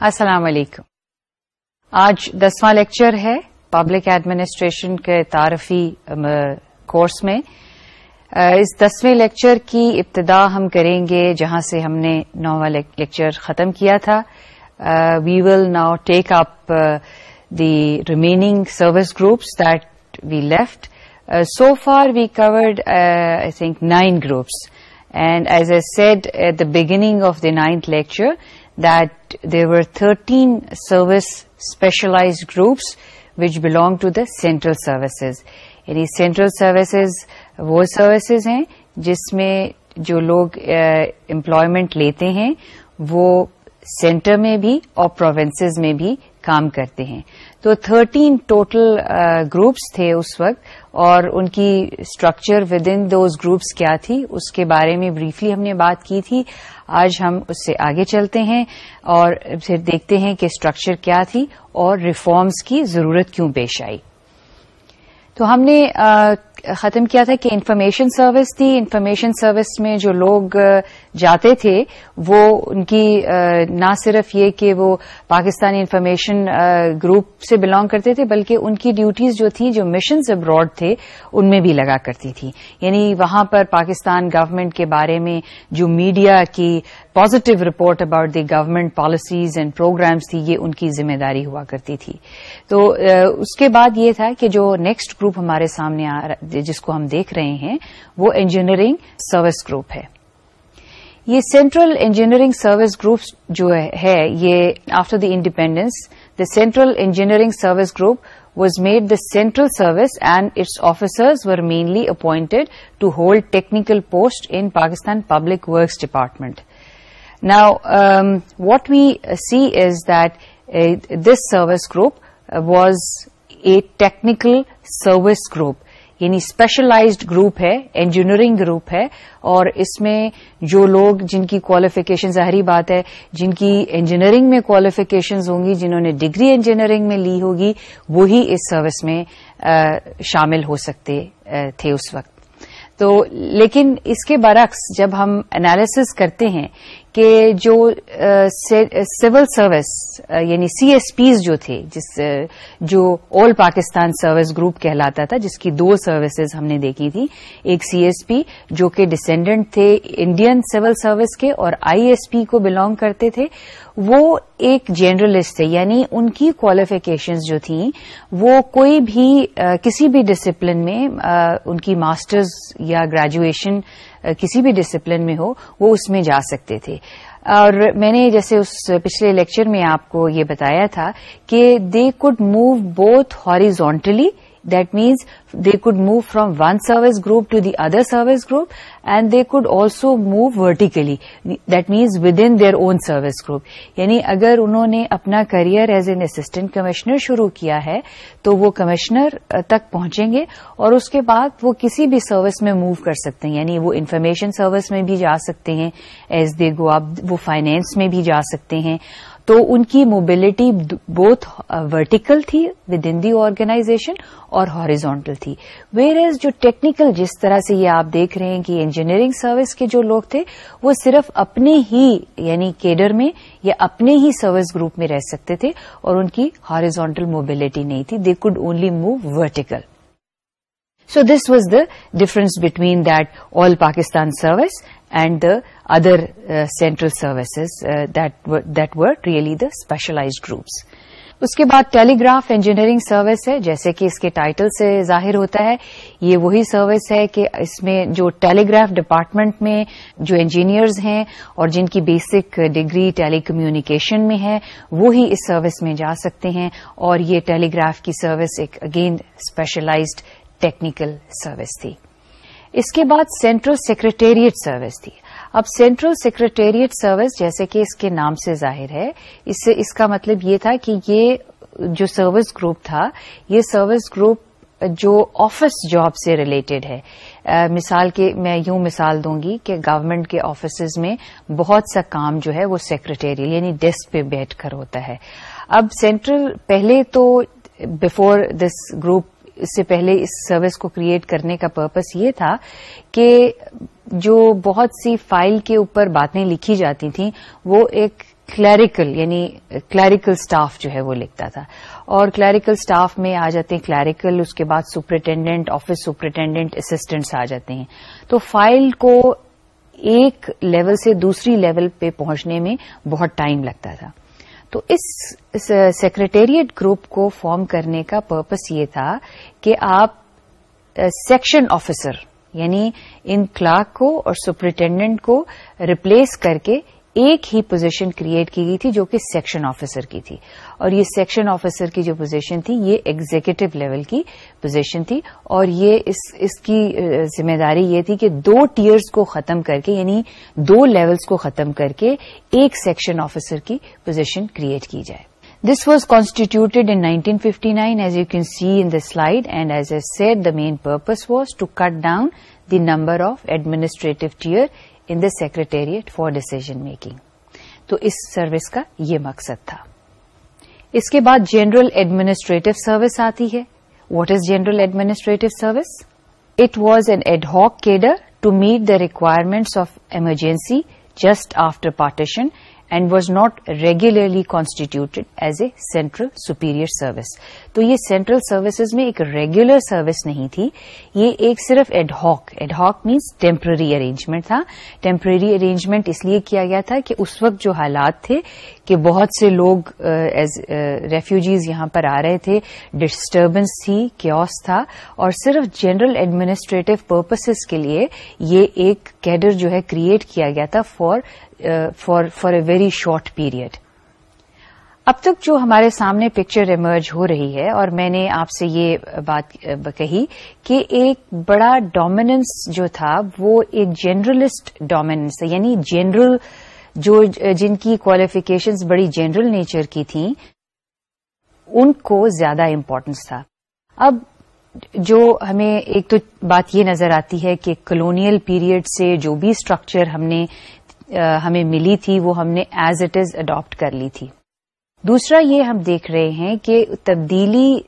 السلام علیکم۔ آج دسواں لیکچر ہے پبلک ایڈمنسٹریشن کے تعارفی کورس میں۔ اس دسویں لیکچر کی ابتدا ہم کریں گے جہاں سے ہم نے نواں لیکچر ختم کیا تھا۔ We will now take up the remaining service groups that we left so far we covered I think nine groups and as I said at the beginning of the ninth lecture that there were 13 service specialized groups which belong to the central services. یعنی central services وہ services ہیں جس میں جو لوگ employment لیتے ہیں وہ سینٹر میں بھی اور پروونسز میں بھی کام کرتے ہیں تو تھرٹین ٹوٹل گروپس تھے اس وقت اور ان کی structure within those groups کیا تھی؟ اس کے بارے میں بریفلی ہم نے بات کی تھی۔ آج ہم اس سے آگے چلتے ہیں اور پھر دیکھتے ہیں کہ اسٹرکچر کیا تھی اور ریفارمز کی ضرورت کیوں پیش آئی۔ تو ہم نے ختم کیا تھا کہ انفارمیشن سروس تھی۔ انفارمیشن سروس میں جو لوگ جاتے تھے، وہ ان کی نہ صرف یہ کہ وہ پاکستانی انفارمیشن گروپ سے بلانگ کرتے تھے، بلکہ ان کی ڈیوٹیز جو تھیں، جو مشنز ابراڈ تھے، ان میں بھی لگا کرتی تھی یعنی وہاں پر پاکستان گورنمنٹ کے بارے میں جو میڈیا کی positive report about the government policies and programmes تھی، یہ ان کی ذمہ داری ہوا کرتی تھی۔ تو اس کے بعد یہ تھا کہ جو نیکسٹ گروپ ہمارے سامنے جس کو ہم دیکھ رہے ہیں، وہ انجینئرنگ سروس گروپ ہے۔ یہ سینٹرل انجینئرنگ سروس گروپ جو ہے یہ after the independence the central engineering service group was made the central service and its officers were mainly appointed to hold technical post in Pakistan public works department now what we see is that this service group was a technical service group یعنی specialised group ہے engineering group ہے، اور اس میں جو لوگ جن کی qualification ظاہری بات ہے، جن کی انجینئرنگ میں کوالیفیکیشنز ہوں گی، جنہوں نے ڈگری انجینئرنگ میں لی ہوگی، وہی اس سروس میں شامل ہو سکتے تھے اس وقت۔ تو لیکن اس کے برعکس جب ہم انالیسس کرتے ہیں کہ جو سول سروس یعنی سی ایس پیز جو تھے، جس جو آل پاکستان سروس گروپ کہلاتا تھا، جس کی دو سروسز ہم نے دیکھی تھی، ایک سی ایس پی جو کہ ڈسینڈنٹ تھے انڈین سول سروس کے اور آئی ایس پی کو بلانگ کرتے تھے، وہ ایک جنرلسٹ تھے یعنی ان کی کوالیفیکیشنز جو تھیں، وہ کوئی بھی کسی بھی ڈسپلن میں ان کی ماسٹرز یا گریجویشن کسی بھی ڈسپلن میں ہو، وہ اس میں جا سکتے تھے۔ اور میں نے جیسے اس پچھلے لیکچر میں آپ کو یہ بتایا تھا کہ they could move both horizontally that means they could move from one service group to the other service group and they could also move vertically that means within their own service group یعنی اگر انہوں نے اپنا career as an assistant commissioner شروع کیا ہے تو وہ کمشنر تک پہنچیں گے اور اس کے بعد وہ کسی بھی سروس میں موو کر سکتے ہیں یعنی وہ انفارمیشن سروس میں بھی جا سکتے ہیں ایز دے گو اب وہ فائنینس میں بھی جا سکتے ہیں تو ان کی موبلٹی بوتھ ورٹیکل تھی ود ان دی آرگنائزیشن اور ہاریزونٹل تھی۔ ویئر ایز جو ٹیکنیکل جس طرح سے یہ آپ دیکھ رہے ہیں کہ انجینئرنگ سروس کے جو لوگ تھے، وہ صرف اپنے ہی یعنی کیڈر میں یا اپنے ہی سروس گروپ میں رہ سکتے تھے اور ان کی ہاریزونٹل موبلٹی نہیں تھی۔ They could only move vertical so this was the difference between that all Pakistan service and the other central services that were really the specialised groups اس کے بعد ٹیلی گراف انجینئرنگ سروس ہے جیسے کہ اس کے title سے ظاہر ہوتا ہے یہ وہی سروس ہے کہ اس میں جو ٹیلی گراف ڈپارٹمنٹ میں جو انجینئرز ہیں اور جن کی بیسک ڈگری ٹیلی کمیونیکیشن میں ہے وہی اس سروس میں جا سکتے ہیں اور یہ ٹیلی گراف کی سروس ایک اگین اسپیشلائزڈ ٹیکنیکل سروس تھی اس کے بعد سینٹرل سیکرٹریٹ سروس تھی۔ اب سینٹرل سیکرٹریٹ سروس جیسے کہ اس کے نام سے ظاہر ہے، اس سے، اس کا مطلب یہ تھا کہ یہ جو سروس گروپ تھا، یہ سروس گروپ جو آفس جاب سے ریلیٹڈ ہے۔ مثال کے، میں یوں مثال دوں گی کہ گورنمنٹ کے آفیسز میں بہت سا کام جو ہے وہ سیکرٹریل یعنی ڈیسک پہ بیٹھ کر ہوتا ہے۔ اب سینٹرل پہلے تو بفور دس گروپ اس سے پہلے اس سروس کو کریٹ کرنے کا پرپز یہ تھا کہ جو بہت سی فائل کے اوپر باتیں لکھی جاتی تھیں، وہ ایک کلیریکل یعنی کلیریکل سٹاف جو ہے وہ لکھتا تھا۔ اور کلیریکل سٹاف میں آ جاتے ہیں کلیریکل اس کے بعد سپرنٹینڈنٹ آفس سپرنٹینڈنٹ اسسٹنٹس آ جاتے ہیں۔ تو فائل کو ایک لیول سے دوسری لیول پہ پہنچنے میں بہت ٹائم لگتا تھا۔ تو اس سیکرٹیریٹ گروپ کو فارم کرنے کا پرپس یہ تھا کہ آپ سیکشن آفیسر یعنی ان کلارک کو اور سپرنٹینڈنٹ کو ریپلیس کر کے ایک ہی پوزیشن کریٹ کی گئی تھی جو کہ سیکشن آفیسر کی تھی۔ اور یہ سیکشن آفیسر کی جو پوزیشن تھی، یہ ایگزیکٹو لیول کی پوزیشن تھی۔ اور یہ اس اس کی ذمہ داری یہ تھی کہ دو ٹیئرز کو ختم کر کے یعنی دو لیولز کو ختم کر کے ایک سیکشن آفیسر کی پوزیشن کریٹ کی جائے۔ This was constituted in 1959 as you can see in the slide and as I said the main purpose was to cut down the number of administrative tier in the secretariat for decision making تو اس service کا یہ مقصد تھا۔ اس کے بعد general administrative service آتی ہے۔ What is general administrative service it was an ad hoc cadre to meet the requirements of emergency just after partition and was not regularly constituted as a central superior service تو یہ central services میں ایک regular service نہیں تھی، یہ ایک صرف ad hoc ad hoc means temporary arrangement تھا۔ ٹیمپرری ارینجمنٹ اس لیے کیا گیا تھا کہ اس وقت جو حالات تھے کہ بہت سے لوگ uh, ایز ریفیوجیز uh, یہاں پر آ رہے تھے ڈسٹربنس تھی کیوس تھا۔ اور صرف جنرل ایڈمنسٹریٹو پرپسز کے لیے یہ ایک کیڈر جو ہے کریٹ کیا گیا تھا for for for a very short period اب تک جو ہمارے سامنے پکچر ایمرج ہو رہی ہے، اور میں نے آپ سے یہ بات کہی کہ ایک بڑا ڈومیننس جو تھا، وہ ایک جنرلسٹ ڈومیننس یعنی جنرل جو جن کی کوالیفیکیشنز بڑی جنرل نیچر کی تھیں، ان کو زیادہ امپورٹنس تھا۔ اب جو ہمیں ایک تو بات یہ نظر آتی ہے کہ کلونیل پیریڈ سے جو بھی اسٹرکچر ہم نے ہمیں ملی تھی، وہ ہم نے ایز اٹ از اڈاپٹ کر لی تھی۔ دوسرا یہ ہم دیکھ رہے ہیں کہ تبدیلی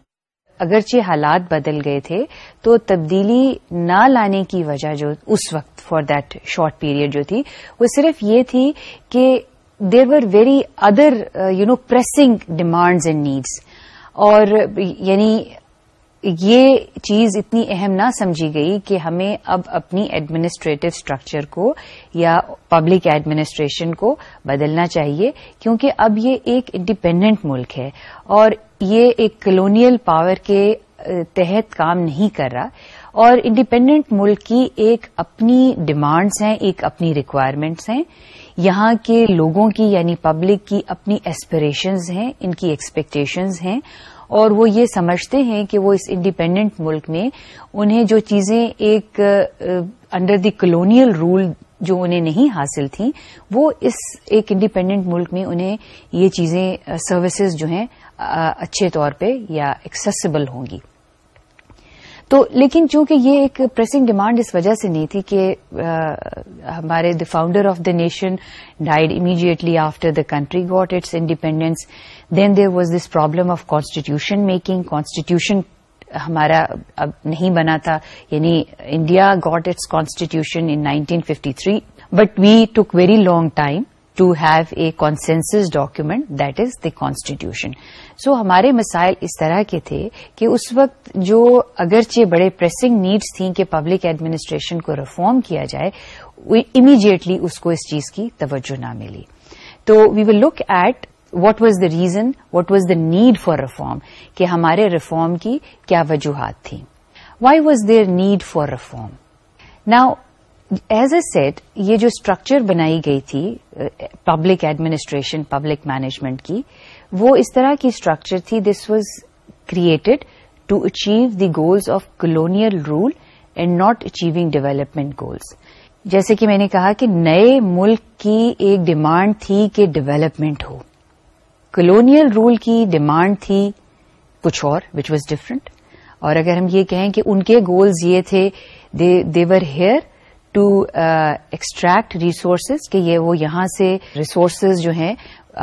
اگرچہ حالات بدل گئے تھے، تو تبدیلی نہ لانے کی وجہ جو اس وقت فار دیٹ شارٹ پیریڈ جو تھی، وہ صرف یہ تھی کہ there were very other you know pressing demands and needs اور یعنی یہ چیز اتنی اہم نہ سمجھی گئی کہ ہمیں اب اپنی ایڈمنسٹریٹو اسٹرکچر کو یا پبلک ایڈمنسٹریشن کو بدلنا چاہیے، کیونکہ اب یہ ایک انڈیپینڈنٹ ملک ہے اور یہ ایک کلونیل پاور کے تحت کام نہیں کر رہا۔ اور انڈیپینڈنٹ ملک کی ایک اپنی ڈیمانڈز ہیں، ایک اپنی ریکوائرمنٹس ہیں۔ یہاں کے لوگوں کی یعنی پبلک کی اپنی ایسپریشنز ہیں، ان کی ایکسپیکٹیشنز ہیں۔ اور وہ یہ سمجھتے ہیں کہ وہ اس انڈیپینڈنٹ ملک میں انہیں جو چیزیں ایک انڈر دی کلونیل رول جو انہیں نہیں حاصل تھیں، وہ اس ایک انڈیپینڈنٹ ملک میں انہیں یہ چیزیں سروسز جو ہیں اچھے طور پہ یا ایکسیسیبل ہوں گی۔ تو لیکن چونکہ یہ ایک پریسنگ ڈیمانڈ اس وجہ سے نہیں تھی کہ ہمارے the founder of the nation died immediately after the country got its independence then there was this problem of constitution making constitution ہمارا اب نہیں بنا تھا. یعنی India got its constitution in 1953 but we took very long time to have a consensus document that is the constitution so ہمارے مسائل اس طرح کے تھے کہ اس وقت جو اگرچہ بڑے پریسنگ نیڈس تھیں کہ پبلک ایڈمنسٹریشن کو ریفارم کیا جائے امیڈیٹلی اس کو اس چیز کی توجہ نہ ملی۔ تو we will look at what was the reason what was the need for reform کہ ہمارے ریفارم کی کیا وجوہات تھیں۔ Why was there need for reform now as I said, یہ جو اسٹرکچر بنائی گئی تھی، پبلک ایڈمنسٹریشن، پبلک مینجمنٹ کی، وہ اس طرح کی اسٹرکچر تھی، this was created to achieve the goals of colonial rule and not achieving development goals. جیسے کہ میں نے کہا کہ نئے ملک کی ایک ڈیمانڈ تھی کہ ڈیولپمنٹ ہو۔ کلونیل رول کی ڈیمانڈ تھی کچھ اور وچ واز ڈفرنٹ اور اگر ہم یہ کہیں کہ ان کے گولز یہ تھے they were here to extract resources کہ یہ وہ یہاں سے ریسورسز جو ہیں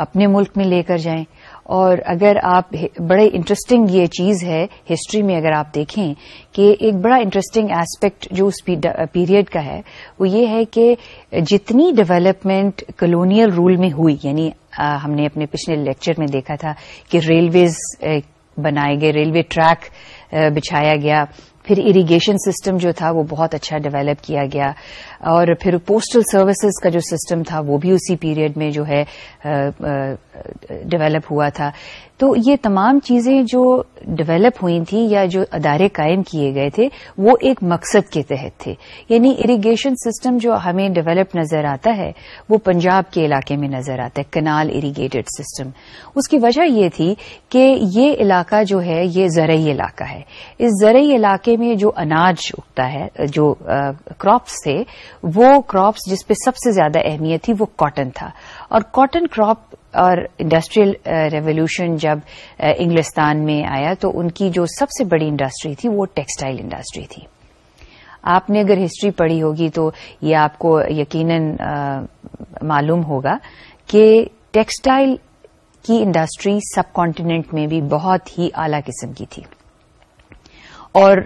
اپنے ملک میں لے کر جائیں۔ اور اگر آپ بڑے انٹرسٹنگ یہ چیز ہے ہسٹری میں اگر آپ دیکھیں کہ ایک بڑا انٹرسٹنگ ایسپیکٹ جو اس پیریڈ کا ہے وہ یہ ہے کہ جتنی ڈیولپمنٹ کلونیل رول میں ہوئی یعنی ہم نے اپنے پچھلے لیکچر میں دیکھا تھا کہ ریلویز بنائے گئے ریلوے ٹریک بچھایا گیا۔ پھر اریگیشن سسٹم جو تھا وہ بہت اچھا ڈیولپ کیا گیا۔ اور پھر پوسٹل سروسز کا جو سسٹم تھا وہ بھی اسی پیریڈ میں جو ہے ڈیولپ ہوا تھا۔ تو یہ تمام چیزیں جو ڈیولپ ہوئی تھیں یا جو ادارے قائم کیے گئے تھے، وہ ایک مقصد کے تحت تھے۔ یعنی اریگیشن سسٹم جو ہمیں ڈیولپ نظر آتا ہے، وہ پنجاب کے علاقے میں نظر آتا ہے کنال اریگیٹڈ سسٹم اس کی وجہ یہ تھی کہ یہ علاقہ جو ہے، یہ زرعی علاقہ ہے۔ اس زرعی علاقے میں جو اناج اگتا ہے، جو کراپس تھے وہ کراپس جس پہ سب سے زیادہ اہمیت تھی وہ کاٹن تھا۔ اور کاٹن کراپ اور انڈسٹریل ریولیوشن uh, جب uh, انگلستان میں آیا تو ان کی جو سب سے بڑی انڈسٹری تھی وہ ٹیکسٹائل انڈسٹری تھی۔ آپ نے اگر ہسٹری پڑھی ہوگی تو یہ آپ کو یقیناً uh, معلوم ہوگا کہ ٹیکسٹائل کی انڈسٹری سب کانٹیننٹ میں بھی بہت ہی اعلی قسم کی تھی۔ اور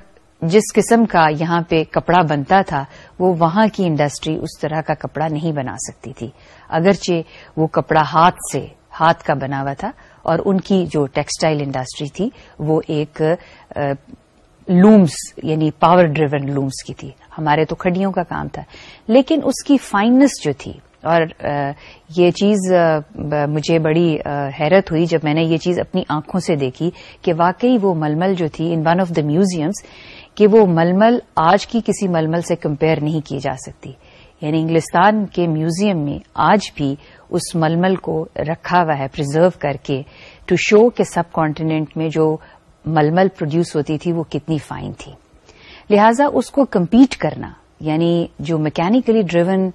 جس قسم کا یہاں پہ کپڑا بنتا تھا، وہ وہاں کی انڈسٹری اس طرح کا کپڑا نہیں بنا سکتی تھی۔ اگرچہ وہ کپڑا ہاتھ سے، ہاتھ کا بنا ہوا تھا اور ان کی جو ٹیکسٹائل انڈسٹری تھی، وہ ایک لومس یعنی پاور ڈریون لومس کی تھی۔ ہمارے تو کھڈیوں کا کام تھا۔ لیکن اس کی فائننس جو تھی، اور یہ چیز مجھے بڑی حیرت ہوئی جب میں نے یہ چیز اپنی آنکھوں سے دیکھی کہ واقعی وہ ململ جو تھی in one of the museums کہ وہ ململ آج کی کسی ململ سے کمپیئر نہیں کی جا سکتی۔ یعنی انگلستان کے میوزیم میں آج بھی اس ململ کو رکھا ہوا ہے پرزرو کر کے ٹو شو کہ سب کانٹیننٹ میں جو ململ پروڈیوس ہوتی تھی وہ کتنی فائن تھی۔ لہذا اس کو کمپیٹ کرنا یعنی جو میکینکلی ڈریون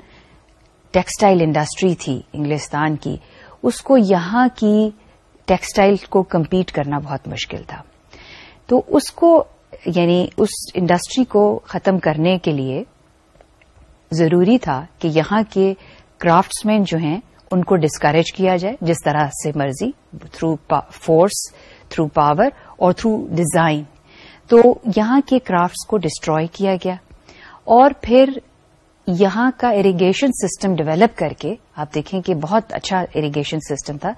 ٹیکسٹائل انڈسٹری تھی انگلستان کی، اس کو یہاں کی ٹیکسٹائل کو کمپیٹ کرنا بہت مشکل تھا۔ تو اس کو یعنی اس انڈسٹری کو ختم کرنے کے لیے ضروری تھا کہ یہاں کے کرافٹس مین جو ہیں ان کو ڈسکریج کیا جائے، جس طرح سے مرضی تھرو فورس تھرو پاور اور تھرو ڈیزائن تو یہاں کے کرافٹس کو ڈسٹروائے کیا گیا۔ اور پھر یہاں کا اریگیشن سسٹم ڈیولپ کر کے، آپ دیکھیں کہ بہت اچھا اریگیشن سسٹم تھا،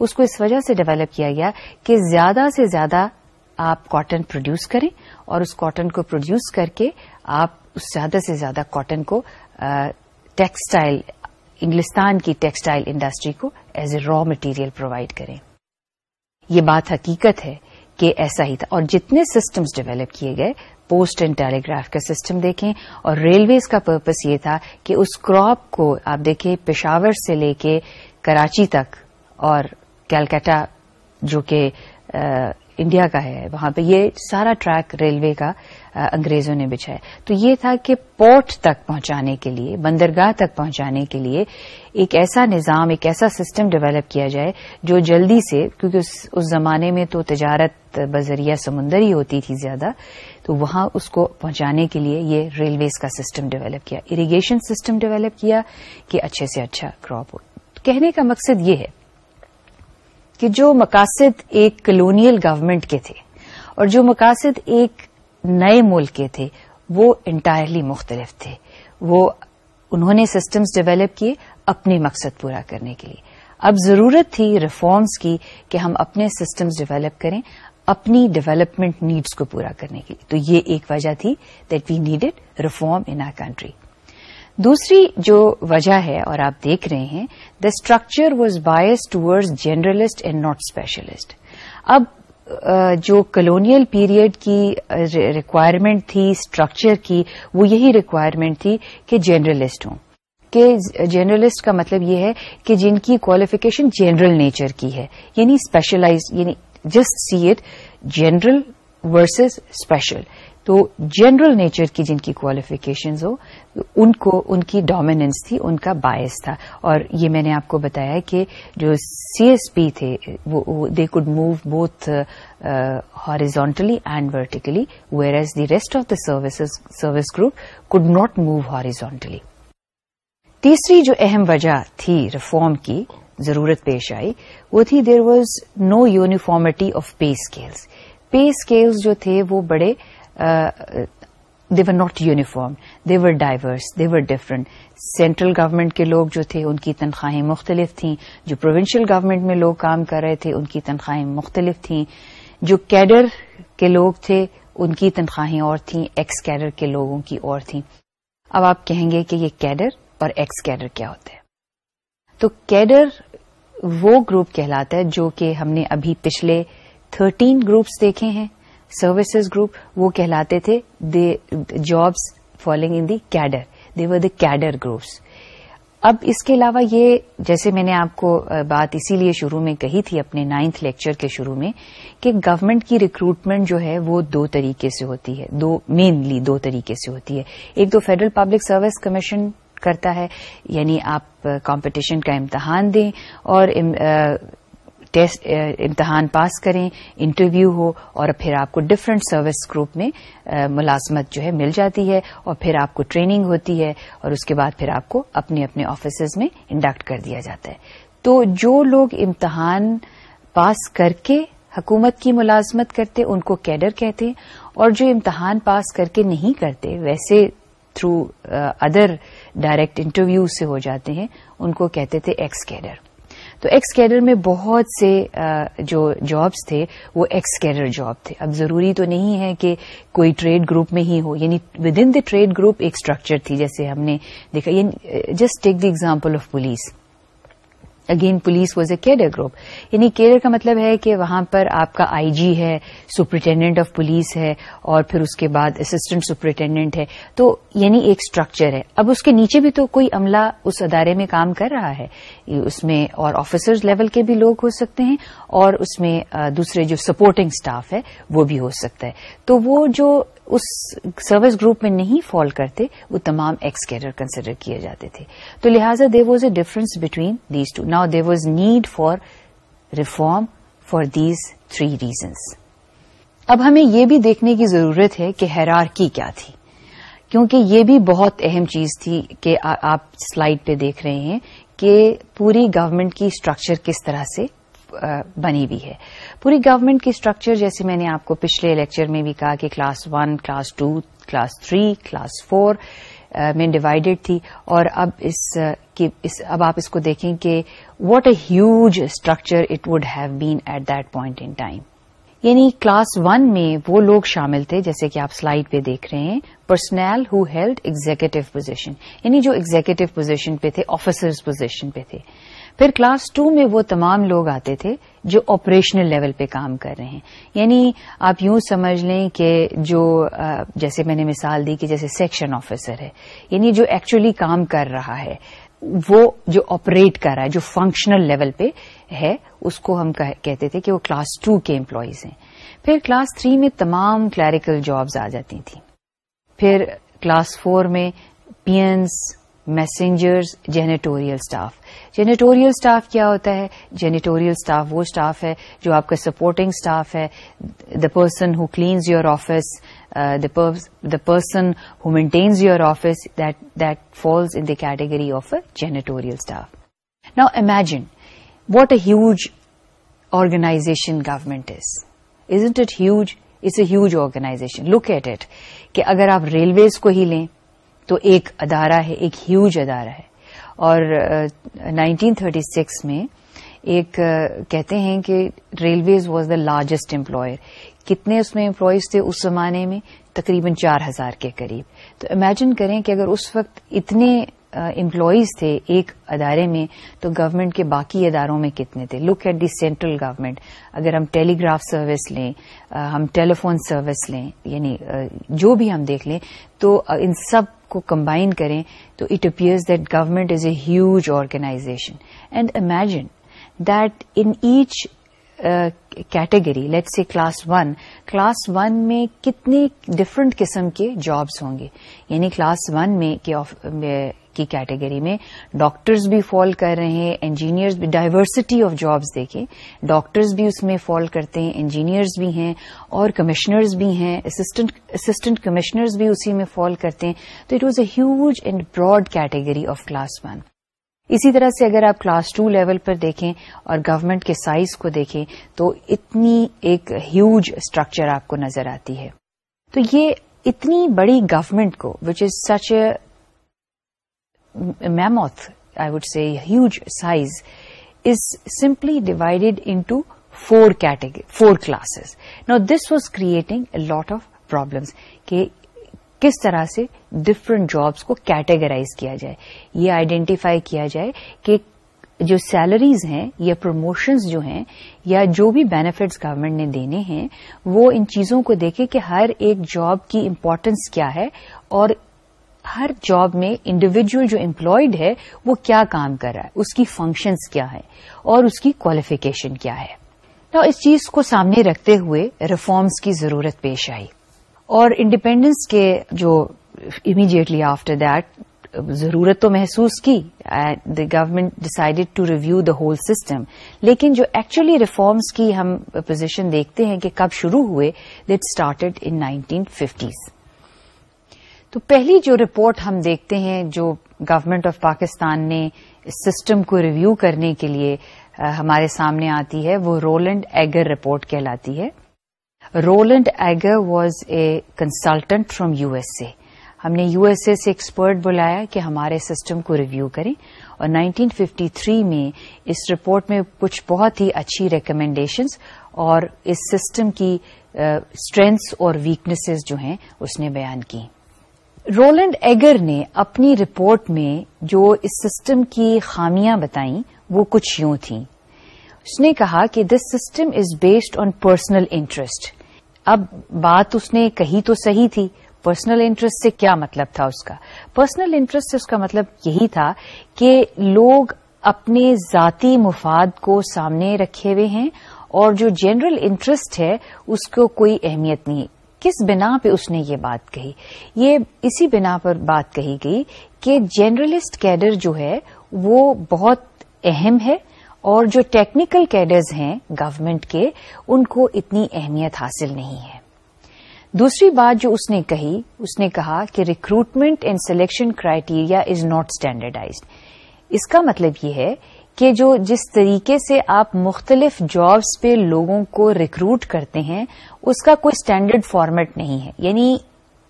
اس کو اس وجہ سے ڈیولپ کیا گیا کہ زیادہ سے زیادہ آپ کاٹن پروڈیوس کریں۔ اور اس کاٹن کو پروڈیوس کر کے آپ اس زیادہ سے زیادہ کاٹن کو ٹیکسٹائل انگلستان کی ٹیکسٹائل انڈسٹری کو as a raw material provide کریں۔ یہ بات حقیقت ہے کہ ایسا ہی تھا۔ اور جتنے سسٹمز ڈیولپ کیے گئے پوسٹ اینڈ ٹیلیگراف کا سسٹم دیکھیں۔ اور ریلویز کا پرپز یہ تھا کہ اس کراپ کو آپ دیکھیں، پشاور سے لے کے کراچی تک اور کیلکٹا جو کہ انڈیا کا ہے، وہاں پہ یہ سارا ٹریک ریلوے کا انگریزوں نے بچھایا۔ تو یہ تھا کہ پورٹ تک پہنچانے کے لیے، بندرگاہ تک پہنچانے کے لیے ایک ایسا نظام، ایک ایسا سسٹم ڈیولپ کیا جائے جو جلدی سے، کیونکہ اس زمانے میں تو تجارت بذریعہ سمندر ہی ہوتی تھی زیادہ، تو وہاں اس کو پہنچانے کے لیے یہ ریلویز کا سسٹم ڈیولپ کیا اریگیشن سسٹم ڈیولپ کیا کہ اچھے سے اچھا کراپ ہو۔ کہنے کا مقصد یہ ہے کہ جو مقاصد ایک کلونیل گورنمنٹ کے تھے اور جو مقاصد ایک نئے ملک کے تھے، وہ انٹائرلی مختلف تھے۔ وہ انہوں نے سسٹمز ڈیولپ کیے اپنے مقصد پورا کرنے کے لیے۔ اب ضرورت تھی ریفارمز کی کہ ہم اپنے سسٹمز ڈیولپ کریں، اپنی ڈیولپمنٹ نیڈز کو پورا کرنے کے لیے۔ تو یہ ایک وجہ تھی that we needed reform in our country دوسری جو وجہ ہے اور آپ دیکھ رہے ہیں the structure was bias towards generalist and not specialist اب جو کلونیل پیریڈ کی ریکوائرمنٹ تھی اسٹرکچر کی وہ یہی ریکوائرمنٹ تھی کہ جنرلسٹ ہوں کہ جنرلسٹ کا مطلب یہ ہے کہ جن کی کوالیفیکیشن جنرل نیچر کی ہے یعنی اسپیشلائز یعنی just see it general versus special تو جنرل نیچر کی جن کی کوالیفیکیشنز ہو ان کو ان کی ڈومیننس تھی، ان کا باعث تھا۔ اور یہ میں نے آپ کو بتایا کہ جو سی ایس پی تھے، وہ they could move both horizontally and vertically whereas the rest of the service group could not move horizontally تیسری جو اہم وجہ تھی ریفارم کی، ضرورت پیش آئی، وہ تھی there was no uniformity of pay scales pay scales جو تھے، وہ بڑے uh, they were not uniform they were diverse they were different central government کے لوگ جو تھے، ان کی تنخواہیں مختلف تھیں. جو پروونشل گورنمنٹ میں لوگ کام کر رہے تھے، ان کی تنخواہیں مختلف تھیں. جو کیڈر کے لوگ تھے، ان کی تنخواہیں اور تھیں. ایکس کیڈر کے لوگوں کی اور تھیں. اب آپ کہیں گے کہ یہ کیڈر اور ایکس کیڈر کیا ہوتا ہے تو کیڈر وہ گروپ کہلاتا ہے جو کہ ہم نے ابھی پچھلے تھرٹین گروپس دیکھے ہیں. سروسز گروپ، وہ کہلاتے تھے jobs following in the cadre they were the cadre groups اب اس کے علاوہ یہ، جیسے میں نے آپ کو بات اسی لیے شروع میں کہی تھی اپنے نائنتھ لیکچر کے شروع میں، کہ گورنمنٹ کی ریکروٹمنٹ جو ہے، وہ دو طریقے سے ہوتی ہے، دو مینلی دو طریقے سے ہوتی ہے۔ ایک تو فیڈرل پبلک سروس کمیشن کرتا ہے یعنی آپ کمپٹیشن کا امتحان دیں، اور ٹیسٹ امتحان پاس کریں، انٹرویو ہو اور پھر آپ کو ڈفرینٹ سروس گروپ میں ملازمت جو ہے مل جاتی ہے اور پھر آپ کو ٹریننگ ہوتی ہے اور اس کے بعد پھر آپ کو اپنے اپنے آفیسز میں انڈکٹ کر دیا جاتا ہے۔ تو جو لوگ امتحان پاس کر کے حکومت کی ملازمت کرتے، ان کو کیڈر کہتے ہیں اور جو امتحان پاس کر کے نہیں کرتے، ویسے تھرو ادر ڈائریکٹ انٹرویو سے ہو جاتے ہیں، ان کو کہتے تھے ایکس کیڈر تو ایکس کیڈر میں بہت سے جو جابس تھے، وہ ایکس کیڈر جاب تھے۔ اب ضروری تو نہیں ہے کہ کوئی ٹریڈ گروپ میں ہی ہو یعنی within the trade group ایک اسٹرکچر تھی جیسے ہم نے دیکھا۔ یعنی just take the example of police again police was a cadre group یعنی کیڈر کا مطلب ہے کہ وہاں پر آپ کا آئی جی ہے سپرنٹینڈنٹ آف پولیس ہے، اور پھر اس کے بعد اسسٹنٹ سپرنٹینڈنٹ ہے۔ تو یعنی ایک اسٹرکچر ہے۔ اب اس کے نیچے بھی تو کوئی عملہ اس ادارے میں کام کر رہا ہے۔ اس میں اور آفیسرز لیول کے بھی لوگ ہو سکتے ہیں، اور اس میں دوسرے جو سپورٹنگ اسٹاف ہے، وہ بھی ہو سکتا ہے۔ تو وہ جو اس سروس گروپ میں نہیں فال کرتے، وہ تمام ایکس کیڈر کنسیڈر کیے جاتے تھے۔ تو لہٰذا there was a difference between these two now there was need for reform for these three reasons اب ہمیں یہ بھی دیکھنے کی ضرورت ہے کہ حیرار کی کیا تھی۔ کیونکہ یہ بھی بہت اہم چیز تھی کہ آپ سلائڈ پہ دیکھ رہے ہیں کہ پوری گورنمنٹ کی اسٹرکچر کس طرح سے بنی ہوئی ہے۔ پوری گورنمنٹ کی اسٹرکچر جیسے میں نے آپ کو پچھلے لیکچر میں بھی کہا کہ class one class two class three class four میں ڈیوائڈیڈ تھی اور اب اس اب آپ اس کو دیکھیں کہ what a huge structure it would have been at that point in time یعنی کلاس ون میں وہ لوگ شامل تھے، جیسے کہ آپ سلائڈ پہ دیکھ رہے ہیں personnel who held executive position یعنی جو ایگزیکٹو پوزیشن پہ تھے آفیسرز پوزیشن پہ تھے۔ پھر کلاس ٹو میں وہ تمام لوگ آتے تھے جو آپریشنل لیول پہ کام کر رہے ہیں۔ یعنی آپ یوں سمجھ لیں کہ جو جیسے میں نے مثال دی کہ جیسے سیکشن آفیسر ہے یعنی جو ایکچولی کام کر رہا ہے، وہ جو آپریٹ کر رہا ہے، جو فنکشنل لیول پہ ہے، اس کو ہم کہتے تھے کہ وہ کلاس ٹو کے امپلائیز ہیں۔ پھر کلاس تھری میں تمام کلیریکل جابز آ جاتی تھیں۔ پھر کلاس فور میں peons messengers janitorial staff janitorial staff کیا ہوتا ہے جینیٹوریل اسٹاف وہ اسٹاف ہے جو آپ کا سپورٹنگ اسٹاف ہے the person who cleans your office the person who maintains your office that falls in the category of a janitorial staff now imagine what a huge organisation government is isn't it huge it's a huge organisation look at it کہ اگر آپ railways کو ہی لیں تو ایک ادارہ ہے، ایک ہیوج ادارہ ہے۔ اور نائنٹین تھرٹی سکس میں ایک کہتے ہیں کہ railways was the largest employer کتنے اس میں امپلائیز تھے اس زمانے میں؟ تقریباً چار ہزار کے قریب۔ تو امیجن کریں کہ اگر اس وقت اتنے امپلائیز تھے ایک ادارے میں، تو گورنمنٹ کے باقی اداروں میں کتنے تھے؟ Look at the central government اگر ہم ٹیلی گراف سروس لیں ہم ٹیلیفون سروس لیں یعنی جو بھی ہم دیکھ لیں، تو ان سب کو کمبائن کریں تو it appears that government is a huge organisation and imagine that in each category let see class one class one میں کتنے ڈفرنٹ قسم کے جابس ہوں گے. یعنی کلاس ون میں کی کیٹیگری میں ڈاکٹرز بھی فال کر رہے ہیں، انجینئرز بھی، ڈائیورسٹی آف جابس دیکھیں، ڈاکٹرز بھی اس میں فال کرتے ہیں، انجینئرز بھی ہیں اور کمشنرز بھی ہیں، اسسٹنٹ کمشنرز بھی اسی میں فال کرتے ہیں۔ تو it was a huge and broad category of class one اسی طرح سے اگر آپ کلاس ٹو لیول پر دیکھیں اور گورنمنٹ کے سائز کو دیکھیں تو اتنی ایک ہیوج اسٹرکچر آپ کو نظر آتی ہے۔ تو یہ اتنی بڑی گورمنٹ کو which is such a mammoth I would see huge size is simply divided into four four classes نا this was creating a lot of problems کہ کس طرح سے ڈفرنٹ جابس کو کیٹیگرائز کیا جائے یہ آئیڈینٹیفائی کیا جائے کہ جو سیلریز ہیں یا پروموشنز جو ہیں یا جو بھی بینیفٹس گورنمنٹ نے دینے ہیں وہ ان چیزوں کو دیکھے کہ ہر ایک جاب کی امپورٹنس کیا ہے اور ہر جاب میں انڈیویجل جو امپلائڈ ہے وہ کیا کام کر رہا ہے؟ اس کی فنکشنز کیا ہے اور اس کی کوالیفیکیشن کیا ہے؟ تو اس چیز کو سامنے رکھتے ہوئے ریفارمز کی ضرورت پیش آئی۔ اور انڈیپینڈنس کے جو امیڈیٹلی آفٹر دیٹ ضرورت تو محسوس کی the government decided to review the whole system لیکن جو ایکچولی ریفارمس کی ہم پوزیشن دیکھتے ہیں کہ کب شروع ہوئے that started in nineteen fifties تو پہلی جو رپورٹ ہم دیکھتے ہیں جو گورمنٹ آف پاکستان نے اس سسٹم کو ریویو کرنے کے لیے ہمارے سامنے آتی ہے، وہ رولینڈ ایگر رپورٹ کہلاتی ہے۔ Rowland Egger was a consultant from U S A ہم نے یو ایس اے سے ایکسپرٹ بلایا کہ ہمارے سسٹم کو ریویو کریں۔ اور 1953 میں اس رپورٹ میں کچھ بہت ہی اچھی ریکمینڈیشنز اور اس سسٹم کی اسٹرینتھس اور ویکنیسز جو ہیں اس نے بیان کی رولینڈ ایگر نے اپنی رپورٹ میں جو اس سسٹم کی خامیاں بتائیں، وہ کچھ یوں تھیں۔ اس نے کہا کہ this system is based on personal interest. اب بات اس نے کہی تو صحیح تھی۔ پرسنل انٹرسٹ سے کیا مطلب تھا اس کا؟ پرسنل انٹرسٹ سے اس کا مطلب یہی تھا کہ لوگ اپنے ذاتی مفاد کو سامنے رکھے ہوئے ہیں اور جو جنرل انٹرسٹ ہے، اس کو کوئی اہمیت نہیں۔ کس بنا پہ اس نے یہ بات کہی؟ یہ اسی بنا پر بات کہی گئی کہ جنرلسٹ کیڈر جو ہے وہ بہت اہم ہے اور جو ٹیکنیکل کیڈرز ہیں گورنمنٹ کے، ان کو اتنی اہمیت حاصل نہیں ہے۔ دوسری بات جو اس نے کہی، اس نے کہا کہ recruitment and selection criteria is not standardised اس کا مطلب یہ ہے کہ جو جس طریقے سے آپ مختلف جابس پہ لوگوں کو ریکروٹ کرتے ہیں، اس کا کوئی اسٹینڈرڈ فارمیٹ نہیں ہے۔ یعنی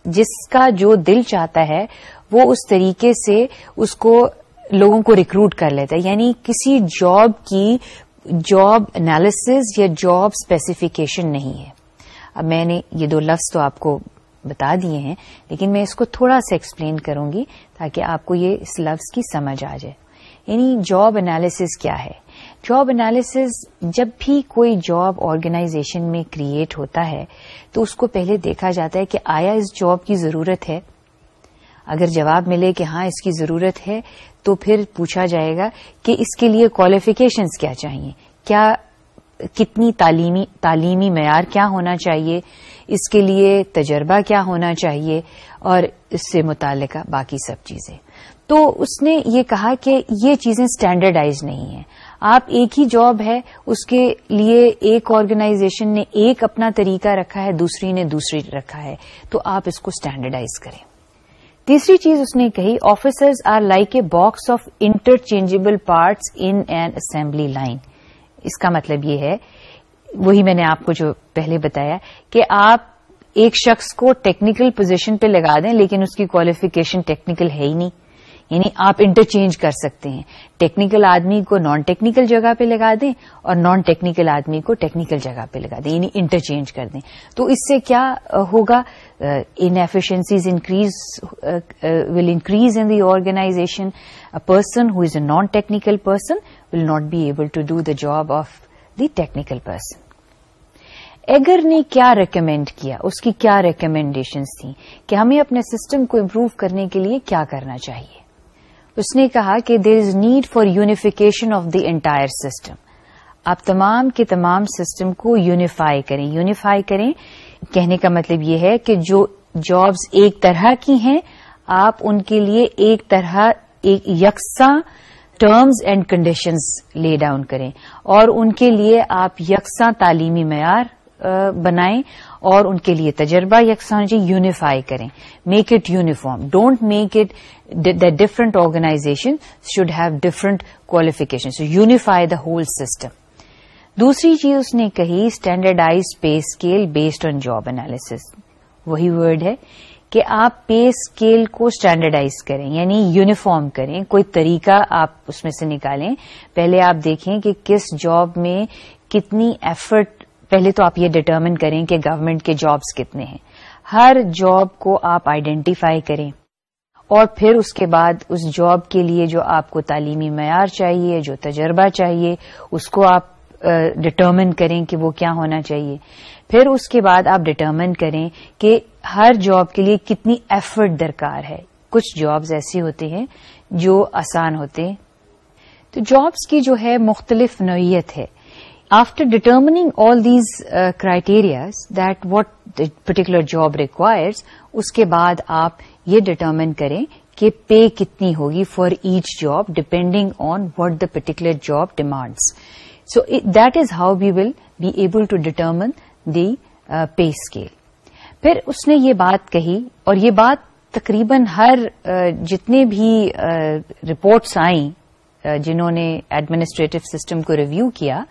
جس کا جو دل چاہتا ہے، وہ اس طریقے سے اس کو لوگوں کو ریکروٹ کر لیتا ہے۔ یعنی کسی جاب کی جاب انالیسز یا جاب اسپیسیفکیشن نہیں ہے۔ اب میں نے یہ دو لفظ تو آپ کو بتا دیے ہیں، لیکن میں اس کو تھوڑا سا ایکسپلین کروں گی تاکہ آپ کو یہ اس لفظ کی سمجھ آ جائے۔ یعنی جاب انالیسز کیا ہے؟ جاب انالیسز جب بھی کوئی جاب آرگنائزیشن میں کریٹ ہوتا ہے، تو اس کو پہلے دیکھا جاتا ہے کہ آیا اس جاب کی ضرورت ہے۔ اگر جواب ملے کہ ہاں اس کی ضرورت ہے، تو پھر پوچھا جائے گا کہ اس کے لیے کوالیفیکیشنز کیا چاہیے۔ کیا کتنی تعلیمی تعلیمی معیار کیا ہونا چاہیے؟ اس کے لیے تجربہ کیا ہونا چاہیے؟ اور اس سے متعلقہ باقی سب چیزیں۔ تو اس نے یہ کہا کہ یہ چیزیں اسٹینڈرڈائز نہیں ہیں۔ آپ ایک ہی جاب ہے، اس کے لیے ایک آرگنائزیشن نے ایک اپنا طریقہ رکھا ہے، دوسری نے دوسری رکھا ہے۔ تو آپ اس کو اسٹینڈرڈائز کریں۔ تیسری چیز اس نے کہی officers are like a box of interchangeable parts in an assembly line اس کا مطلب یہ ہے، وہی میں نے آپ کو جو پہلے بتایا کہ آپ ایک شخص کو ٹیکنیکل پوزیشن پہ لگا دیں، لیکن اس کی کوالیفیکیشن ٹیکنیکل ہے ہی نہیں۔ یعنی آپ انٹرچینج کر سکتے ہیں۔ ٹیکنیکل آدمی کو نان ٹیکنیکل جگہ پہ لگا دیں اور نان ٹیکنیکل آدمی کو ٹیکنیکل جگہ پہ لگا دیں یعنی انٹرچینج کر دیں۔ تو اس سے کیا ہوگا؟ Inefficiencies increase will increase in the organization person who is a non technical person will not be able to do the job of the technical person Egger نے کیا ریکمینڈ کیا، اس کی کیا ریکمینڈیشنز تھیں کہ ہمیں اپنے سسٹم کو امپروو کرنے کے لیے کیا کرنا چاہیے؟ اس نے کہا کہ there is need for unification of the entire system آپ تمام کے تمام سسٹم کو یونیفائی کریں. یونیفائی کریں کہنے کا مطلب یہ ہے کہ جو جابز ایک طرح کی ہیں، آپ ان کے لیے ایک طرح، ایک یکساں terms and conditions lay down کریں۔ اور ان کے لیے آپ یکساں تعلیمی معیار بنائیں۔ اور ان کے لیے تجربہ یکساں جی یونیفائی کریں۔ Make it uniform don't make it the different organization should have different qualification so unify the whole system دوسری چیز اس نے کہی standardise pay scale based on job analysis وہی ورڈ ہے کہ آپ پے اسکیل کو اسٹینڈرڈائز کریں یعنی یونیفارم کریں، کوئی طریقہ آپ اس میں سے نکالیں. پہلے آپ دیکھیں کہ کس جاب میں کتنی ایفرٹ پہلے تو آپ یہ ڈٹرمن کریں کہ گورنمنٹ کے جابس کتنے ہیں. ہر جاب کو آپ آئیڈینٹیفائی کریں. اور پھر اس کے بعد اس جاب کے لیے جو آپ کو تعلیمی معیار چاہیے، جو تجربہ چاہیے، اس کو آپ ڈٹرمن کریں کہ وہ کیا ہونا چاہیے۔ پھر اس کے بعد آپ ڈٹرمن کریں کہ ہر جاب کے لیے کتنی ایفرٹ درکار ہے۔ کچھ جابز ایسی ہوتے ہیں جو آسان ہوتے ہیں۔ تو جابس کی جو ہے مختلف نوعیت ہے۔ After determining all these criterias that what particular job requires اس کے بعد آپ یہ ڈٹرمن کریں کہ پے کتنی ہوگی for each job depending on what the particular job demands so that is how we will be able to determine the pay scale پھر اس نے یہ بات کہی اور یہ بات تقریباً ہر جتنے بھی رپورٹس آئیں جنہوں نے ایڈمنسٹریٹو سسٹم کو ریویو کیا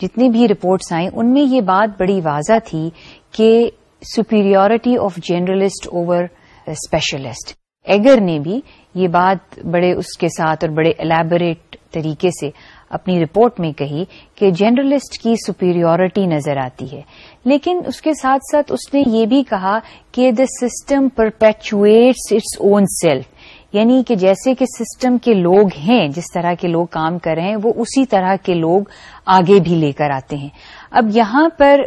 جتنی بھی رپورٹس آئیں، ان میں یہ بات بڑی واضح تھی کہ superiority of generalist over specialist Egger نے بھی یہ بات بڑے اس کے ساتھ اور بڑے الیبوریٹ طریقے سے اپنی رپورٹ میں کہی کہ جنرلسٹ کی سپیریورٹی نظر آتی ہے۔ لیکن اس کے ساتھ ساتھ اس نے یہ بھی کہا کہ the system perpetuates its own self یعنی کہ جیسے کہ سسٹم کے لوگ ہیں، جس طرح کے لوگ کام کر رہے ہیں، وہ اسی طرح کے لوگ آگے بھی لے کر آتے ہیں۔ اب یہاں پر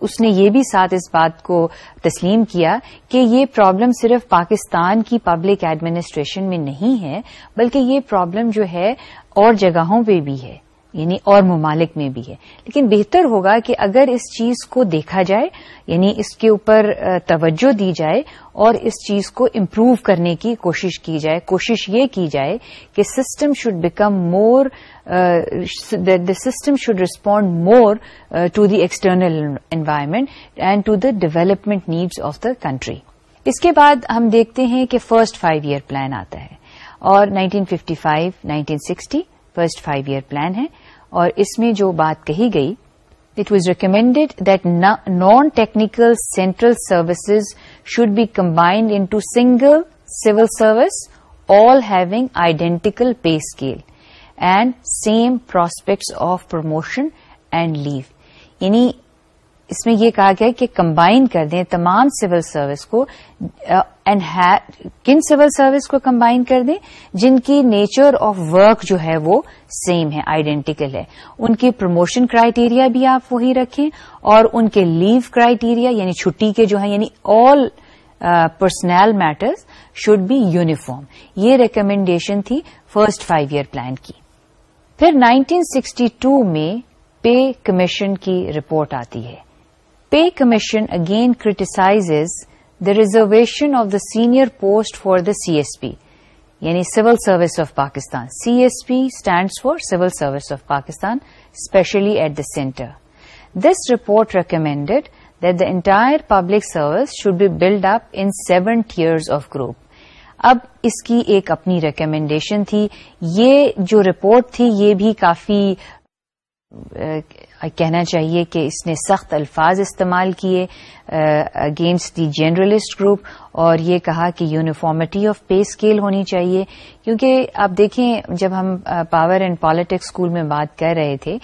اس نے یہ بھی ساتھ اس بات کو تسلیم کیا کہ یہ پرابلم صرف پاکستان کی پبلک ایڈمنسٹریشن میں نہیں ہے، بلکہ یہ پرابلم جو ہے اور جگہوں پہ بھی ہے۔ یعنی اور ممالک میں بھی ہے۔ لیکن بہتر ہوگا کہ اگر اس چیز کو دیکھا جائے یعنی اس کے اوپر توجہ دی جائے اور اس چیز کو امپروو کرنے کی کوشش کی جائے، کوشش یہ کی جائے کہ system should become more the system should respond more to the external environment and to the development needs of the country اس کے بعد ہم دیکھتے ہیں کہ فرسٹ فائیو ایئر پلان آتا ہے اور 1955 1960 فرسٹ فائیو ایئر پلان ہے اور اس میں جو بات کہی گئی it was recommended that non technical central services should be combined into single civil service all having identical pay scale and same prospects of promotion and leave یعنی اس میں یہ کہا گیا کہ کمبائن کر دیں تمام سول سروس کو کن سول سروس کو کمبائن کر دیں؟ جن کی نیچر آف ورک جو ہے وہ سیم ہے آئیڈینٹیکل ہے۔ ان کی پروموشن کرائیٹیریا بھی آپ وہی رکھیں اور ان کے لیو کرائیٹیریا یعنی چھٹی کے جو ہیں یعنی all personnel matters should be uniform یہ ریکمینڈیشن تھی فرسٹ فائیو ایئر پلان کی۔ پھر 1962 میں پے کمیشن کی رپورٹ آتی ہے۔ Pay commission again criticizes the reservation of the senior post for the C S P یعنی civil service of Pakistan C S P stands for civil service of Pakistan specially at the centre this report recommended that the entire public service should be build up in seven tiers of group اب اس کی ایک اپنی recommendation تھی یہ جو report تھی یہ بھی کافی کہنا چاہیے کہ اس نے سخت الفاظ استعمال کیے اگینسٹ دی جنرلسٹ گروپ اور یہ کہا کہ یونیفارمٹی آف پے اسکیل ہونی چاہیے۔ کیونکہ آپ دیکھیں، جب ہم پاور اینڈ پالیٹکس اسکول میں بات کر رہے تھے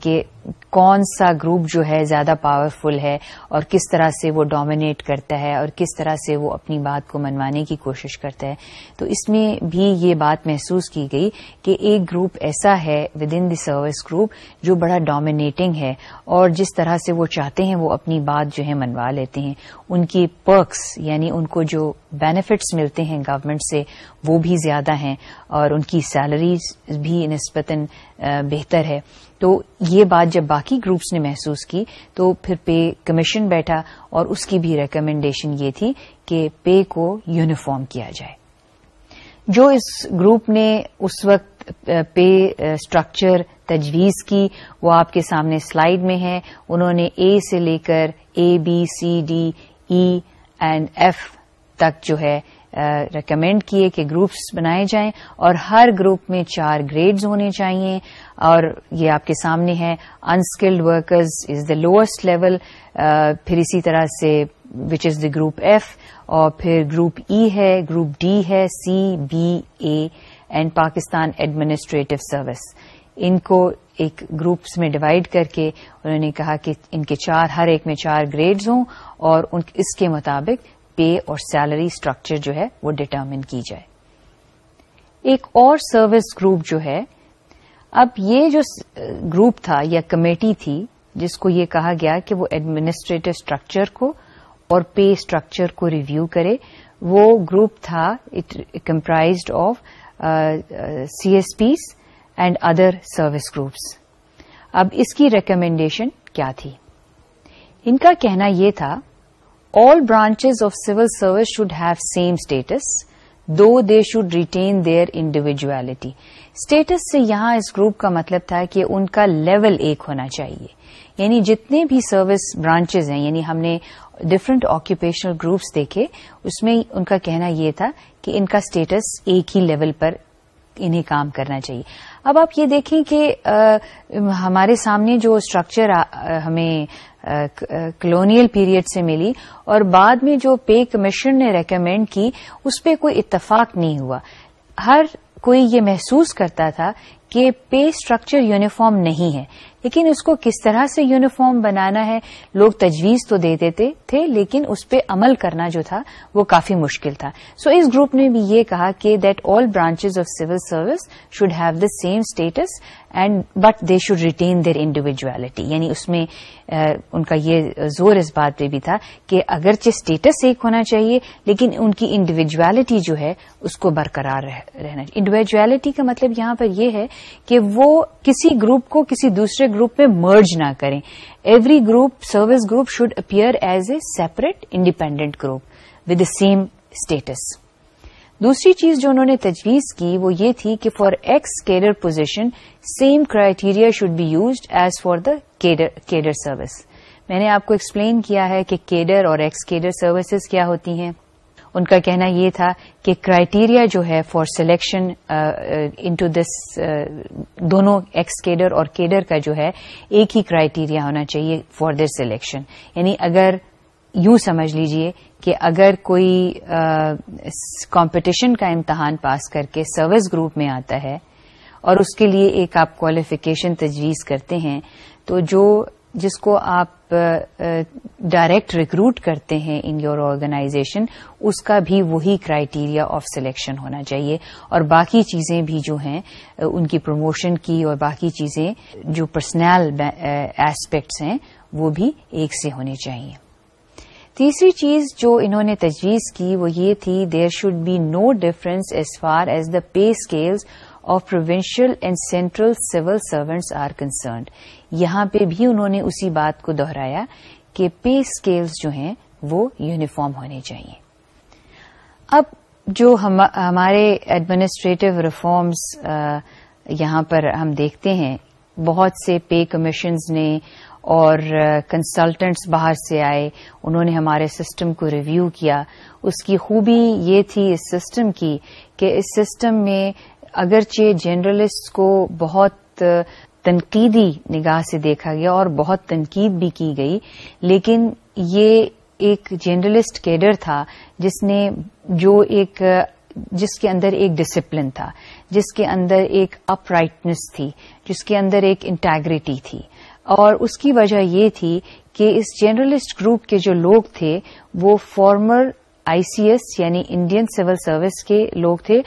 کہ کون سا گروپ جو ہے زیادہ پاورفل ہے اور کس طرح سے وہ ڈومینیٹ کرتا ہے اور کس طرح سے وہ اپنی بات کو منوانے کی کوشش کرتا ہے۔ تو اس میں بھی یہ بات محسوس کی گئی کہ ایک گروپ ایسا ہے within the service group جو بڑا ڈومینیٹنگ ہے اور جس طرح سے وہ چاہتے ہیں وہ اپنی بات جو ہے منوا لیتے ہیں۔ ان کی پرکس یعنی ان کو جو بینیفٹس ملتے ہیں گورنمنٹ سے وہ بھی زیادہ ہیں اور ان کی سیلریز بھی نسبتاً بہتر ہے۔ تو یہ بات جب باقی گروپس نے محسوس کی تو پھر پے کمیشن بیٹھا اور اس کی بھی ریکمینڈیشن یہ تھی کہ پے کو یونیفارم کیا جائے۔ جو اس گروپ نے اس وقت پے اسٹرکچر تجویز کی، وہ آپ کے سامنے سلائیڈ میں ہے انہوں نے اے سے لے کر A B C D E and F تک جو ہے ریکمینڈ کیے کہ گروپس بنائے جائیں اور ہر گروپ میں چار گریڈز ہونے چاہیے۔ اور یہ آپ کے سامنے ہے unskilled workers is the lowest level پھر اسی طرح سے وچ از دا گروپ ایف اور پھر گروپ ای e ہے گروپ ڈی ہے C B A and Pakistan administrative service ان کو ایک گروپس میں ڈیوائڈ کر کے انہوں نے کہا کہ ان کے چار، ہر ایک میں چار گریڈز ہوں اور اس کے مطابق پے اور سیلری اسٹرکچر جو ہے وہ ڈٹرمن کی جائے۔ ایک اور سروس گروپ جو ہے، اب یہ جو گروپ تھا یا کمیٹی تھی، جس کو یہ کہا گیا کہ وہ ایڈمنسٹریٹو اسٹرکچر کو اور پے اسٹرکچر کو ریویو کرے، وہ گروپ تھا، it comprised of C S Ps and other service groups اب اس کی ریکمینڈیشن کیا تھی؟ ان کا کہنا یہ تھا all branches of civil service should have same status though they should retain their individuality status سے یہاں اس گروپ کا مطلب تھا کہ ان کا لیول ایک ہونا چاہیے۔ یعنی جتنے بھی سروس برانچز ہیں یعنی ہم نے ڈفرنٹ آکوپیشنل گروپس دیکھے، اس میں ان کا کہنا یہ تھا کہ ان کا اسٹیٹس ایک ہی لیول پر انہیں کام کرنا چاہیے۔ اب آپ یہ دیکھیں کہ ہمارے سامنے جو اسٹرکچر ہمیں کلونیل پیریڈ سے ملی اور بعد میں جو پے کمیشن نے ریکمینڈ کی، اس پہ کوئی اتفاق نہیں ہوا۔ ہر کوئی یہ محسوس کرتا تھا کہ پے اسٹرکچر یونیفارم نہیں ہے۔ لیکن اس کو کس طرح سے یونیفارم بنانا ہے؟ لوگ تجویز تو دے دیتے تھے، لیکن اس پہ عمل کرنا جو تھا، وہ کافی مشکل تھا۔ سو so اس گروپ نے بھی یہ کہا کہ that all branches of civil service should have the same status and but they should retain their individuality یعنی اس میں ان کا یہ زور اس بات پہ بھی تھا کہ اگرچہ اسٹیٹس ایک ہونا چاہیے، لیکن ان کی انڈیویجلٹی جو ہے، اس کو برقرار رہنا چاہیے۔ انڈیویجلٹی کا مطلب یہاں پر یہ ہے کہ وہ کسی گروپ کو کسی دوسرے گروپ میں مرج نہ کریں۔ Every group service group should appear as a separate independent group with the same status دوسری چیز جو انہوں نے تجویز کی وہ یہ تھی کہ for ex cadre position same criteria should be used as for the cadre service میں نے آپ کو ایکسپلین کیا ہے کہ کیڈر اور ایکس کیڈر سروسز کیا ہوتی ہیں۔ ان کا کہنا یہ تھا کہ کرائٹیریا جو ہے فار سلیکشن انٹو دس دونوں ایکس کیڈر اور کیڈر کا جو ہے ایک ہی کرائٹیریا ہونا چاہیے فار دس سلیکشن یعنی اگر یوں سمجھ لیجیے کہ اگر کوئی کمپٹیشن کا امتحان پاس کر کے سروس گروپ میں آتا ہے اور اس کے لیے ایک آپ کوالیفیکیشن تجویز کرتے ہیں، تو جو، جس کو آپ ڈائریکٹ ریکروٹ کرتے ہیں ان یور آرگنائزیشن اس کا بھی وہی کرائیٹیریا آف سلیکشن ہونا چاہیے۔ اور باقی چیزیں بھی جو ہیں ان کی پروموشن کی اور باقی چیزیں جو پرسنل ایسپیکٹس ہیں، وہ بھی ایک سے ہونی چاہیے۔ تیسری چیز جو انہوں نے تجویز کی وہ یہ تھی there should be no difference as far as the pay scales of provincial and central civil servants are concerned یہاں پہ بھی انہوں نے اسی بات کو دہرایا کہ پے اسکیلز جو ہیں وہ یونیفارم ہونے چاہیے۔ اب جو ہمارے ایڈمنسٹریٹو ریفارمز یہاں پر ہم دیکھتے ہیں، بہت سے پے کمیشنز نے اور کنسلٹنٹس باہر سے آئے، انہوں نے ہمارے سسٹم کو ریویو کیا۔ اس کی خوبی یہ تھی اس سسٹم کی کہ اس سسٹم میں اگرچہ جنرلسٹ کو بہت تنقیدی نگاہ سے دیکھا گیا اور بہت تنقید بھی کی گئی، لیکن یہ ایک جنرلسٹ کیڈر تھا، جس نے جو ایک جس کے اندر ایک ڈسپلن تھا، جس کے اندر ایک اپ رائٹنس تھی، جس کے اندر ایک انٹیگریٹی تھی۔ اور اس کی وجہ یہ تھی کہ اس جرنلسٹ گروپ کے جو لوگ تھے، وہ فارمر آئی سی ایس یعنی انڈین سول سروس کے لوگ تھے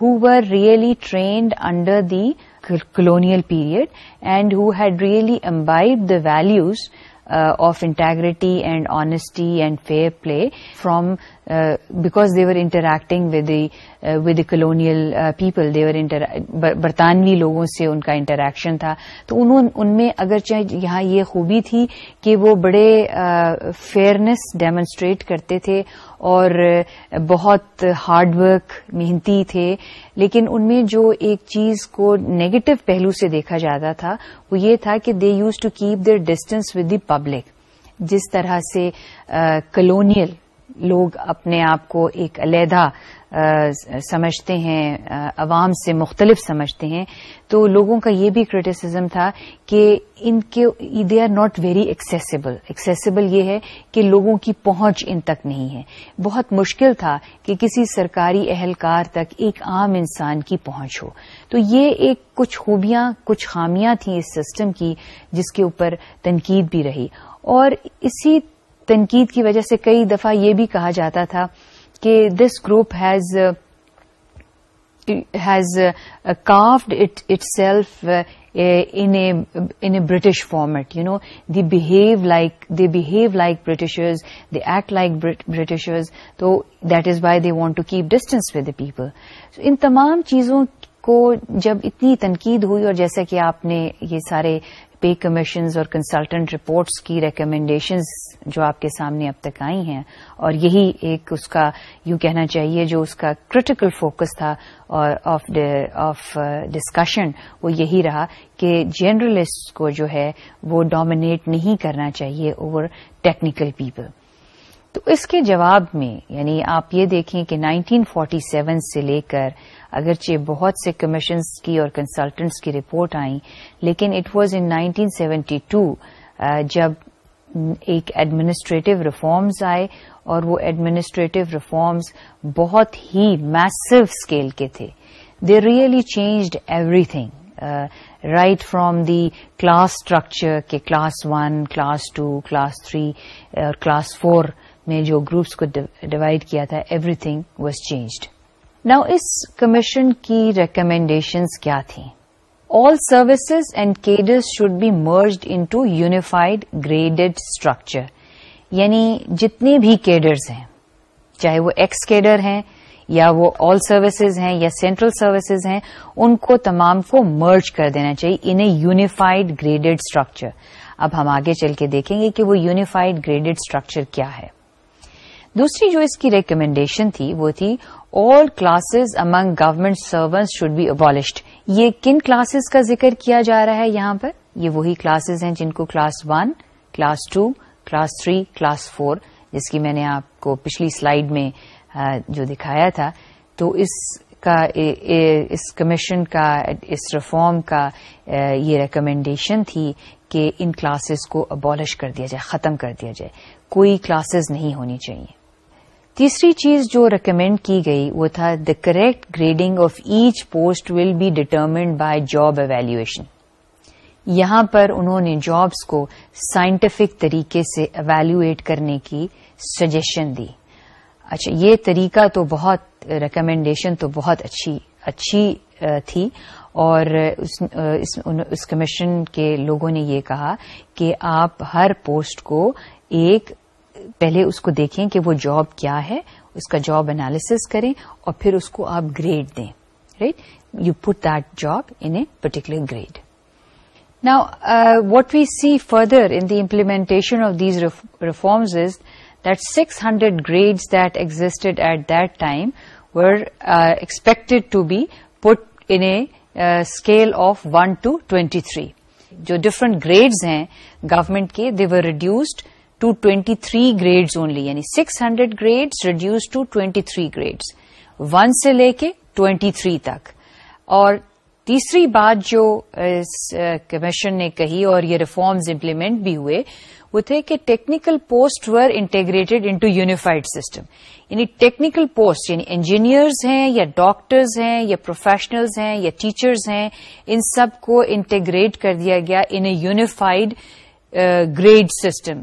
who were really trained under the colonial period and who had really imbibed the values of integrity and honesty and fair play from from uh, because they with colonial people دیور برطانوی لوگوں سے ان کا interaction تھا. تو انہوں ان میں اگرچہ یہاں یہ خوبی تھی کہ وہ بڑے uh, فیئرنیس ڈیمونسٹریٹ کرتے تھے اور uh, بہت ہارڈ ورک محنتی تھے. لیکن ان میں جو ایک چیز کو نیگیٹو پہلو سے دیکھا جاتا تھا وہ یہ تھا کہ they use to keep their distance with the public جس طرح سے uh, کلونیل لوگ اپنے آپ کو ایک علیحدہ سمجھتے ہیں عوام سے مختلف سمجھتے ہیں۔ تو لوگوں کا یہ بھی کریٹیسزم تھا کہ ان کے they are not very accessible accessible یہ ہے کہ لوگوں کی پہنچ ان تک نہیں ہے۔ بہت مشکل تھا کہ کسی سرکاری اہلکار تک ایک عام انسان کی پہنچ ہو۔ تو یہ ایک کچھ خوبیاں، کچھ خامیاں تھیں اس سسٹم کی جس کے اوپر تنقید بھی رہی۔ اور اسی تنقید کی وجہ سے کئی دفعہ یہ بھی کہا جاتا تھا کہ this group has has coughed itself in a British format you know they behave like they behave like Britishers they act like Britishers تو that is why they want to keep distance with the people ان تمام چیزوں کو جب اتنی تنقید ہوئی اور جیسا کہ آپ نے یہ سارے پے کمیشنز اور کنسلٹنٹ رپورٹس کی ریکمینڈیشنز جو آپ کے سامنے اب تک آئی ہیں اور یہی ایک اس کا یوں کہنا چاہیے جو اس کا کریٹیکل فوکس تھا آف ڈسکشن uh, وہ یہی رہا کہ جرنلسٹ کو جو ہے وہ ڈومینیٹ نہیں کرنا چاہیے اوور ٹیکنیکل پیپل تو اس کے جواب میں یعنی آپ یہ دیکھیں کہ 1947 سے لے کر اگرچہ بہت سے کمیشنز کی اور کنسلٹنٹس کی رپورٹ آئیں، لیکن اٹ واز ان 1972 جب ایک ایڈمنسٹریٹو ریفارمز آئے اور وہ ایڈمنسٹریٹو ریفارمز بہت ہی میسو اسکیل کے تھے۔ They really changed everything right from the class structure کے class one class two class three اور کلاس فور میں جو گروپس کو ڈیوائڈ کیا تھا everything was changed now اس کمیشن کی ریکمینڈیشنز کیا تھیں all services and cadres should be merged into unified graded structure یعنی جتنے بھی کیڈرز ہیں چاہے وہ ایکس کیڈر ہیں یا وہ آل سروسز ہیں یا سینٹرل سروسز ہیں ان کو تمام کو مرج کر دینا چاہیے in a unified graded structure اب ہم آگے چل کے دیکھیں گے کہ وہ یونیفائڈ گریڈڈ اسٹرکچر کیا ہے دوسری جو اس کی ریکمینڈیشن تھی وہ تھی all classes among government servant should be abolished یہ کن کلاسز کا ذکر کیا جا رہا ہے یہاں پر؟ یہ وہی کلاسز ہیں جن کو class one class two class three class four جس کی میں نے آپ کو پچھلی سلائیڈ میں جو دکھایا تھا، تو اس کا اس کمیشن کا، اس ریفارم کا یہ ریکمینڈیشن تھی کہ ان کلاسز کو ابالش کر دیا جائے، ختم کر دیا جائے۔ کوئی کلاسز نہیں ہونی چاہیے۔ تیسری چیز جو ریکمینڈ کی گئی وہ تھا the correct grading of each post will be determined by job evaluation یہاں پر انہوں نے جابس کو سائنٹیفک طریقے سے ایویلویٹ کرنے کی سجیشن دی۔ اچھا یہ طریقہ تو بہت ریکمینڈیشن تو بہت اچھی اچھی تھی۔ اور اس کمیشن کے لوگوں نے یہ کہا کہ آپ ہر پوسٹ کو ایک پہلے اس کو دیکھیں کہ وہ جاب کیا ہے، اس کا جاب انالیس کریں اور پھر اس کو آپ گریڈ دیں right you put that job in a particular grade نا what we see further in the implementation of these reforms is that six hundred grades that existed at that time were expected to be put in a scale of one to twenty three جو different grades ہیں government کے they were reduced to twenty three grades only یعنی six hundred grades reduced to twenty three grades one سے لے کے twenty three تک اور تیسری بات جو اس کمیشن نے کہی اور یہ ریفارمز امپلیمنٹ بھی ہوئے وہ تھے کہ technical post were integrated into unified system یعنی ٹیکنیکل پوسٹ یعنی انجینئرز ہیں یا ڈاکٹرز ہیں یا پروفیشنلز ہیں یا ٹیچرز ہیں ان سب کو انٹیگریٹ کر دیا گیا in a unified grade system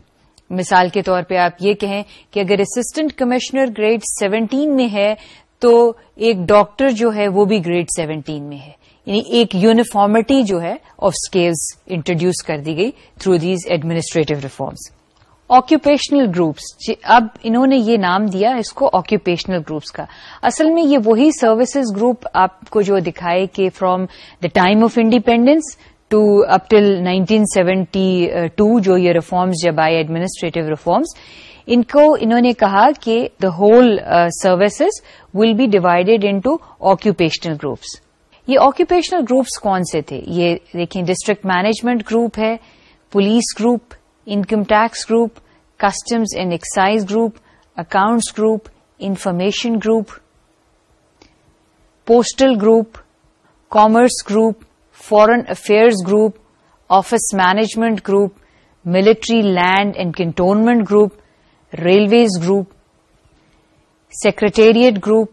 مثال کے طور پہ آپ یہ کہیں کہ اگر اسسٹنٹ کمشنر گریڈ سیونٹین میں ہے تو ایک ڈاکٹر جو ہے وہ بھی گریڈ سیونٹین میں ہے۔ یعنی ایک یونیفارمٹی جو ہے آف اسکیلز انٹروڈیوس کر دی گئی through these administrative reforms occupational groups اب انہوں نے یہ نام دیا اس کو آکوپیشنل گروپس کا۔ اصل میں یہ وہی سروسز گروپ آپ کو جو دکھائے کہ from the time of independence to up till nineteen seventy two جو یہ ریفارمز جب آئے ایڈمنسٹریٹو ریفارمز ان کو انہوں نے کہا کہ the whole services will be divided into occupational groups یہ آکوپیشنل گروپس کون سے تھے؟ یہ دیکھیں ڈسٹرکٹ مینجمنٹ گروپ ہے police group income tax group customs and excise group accounts group information group postal group, commerce group, foreign affairs group office management group military land and cantonment group railways group secretariat group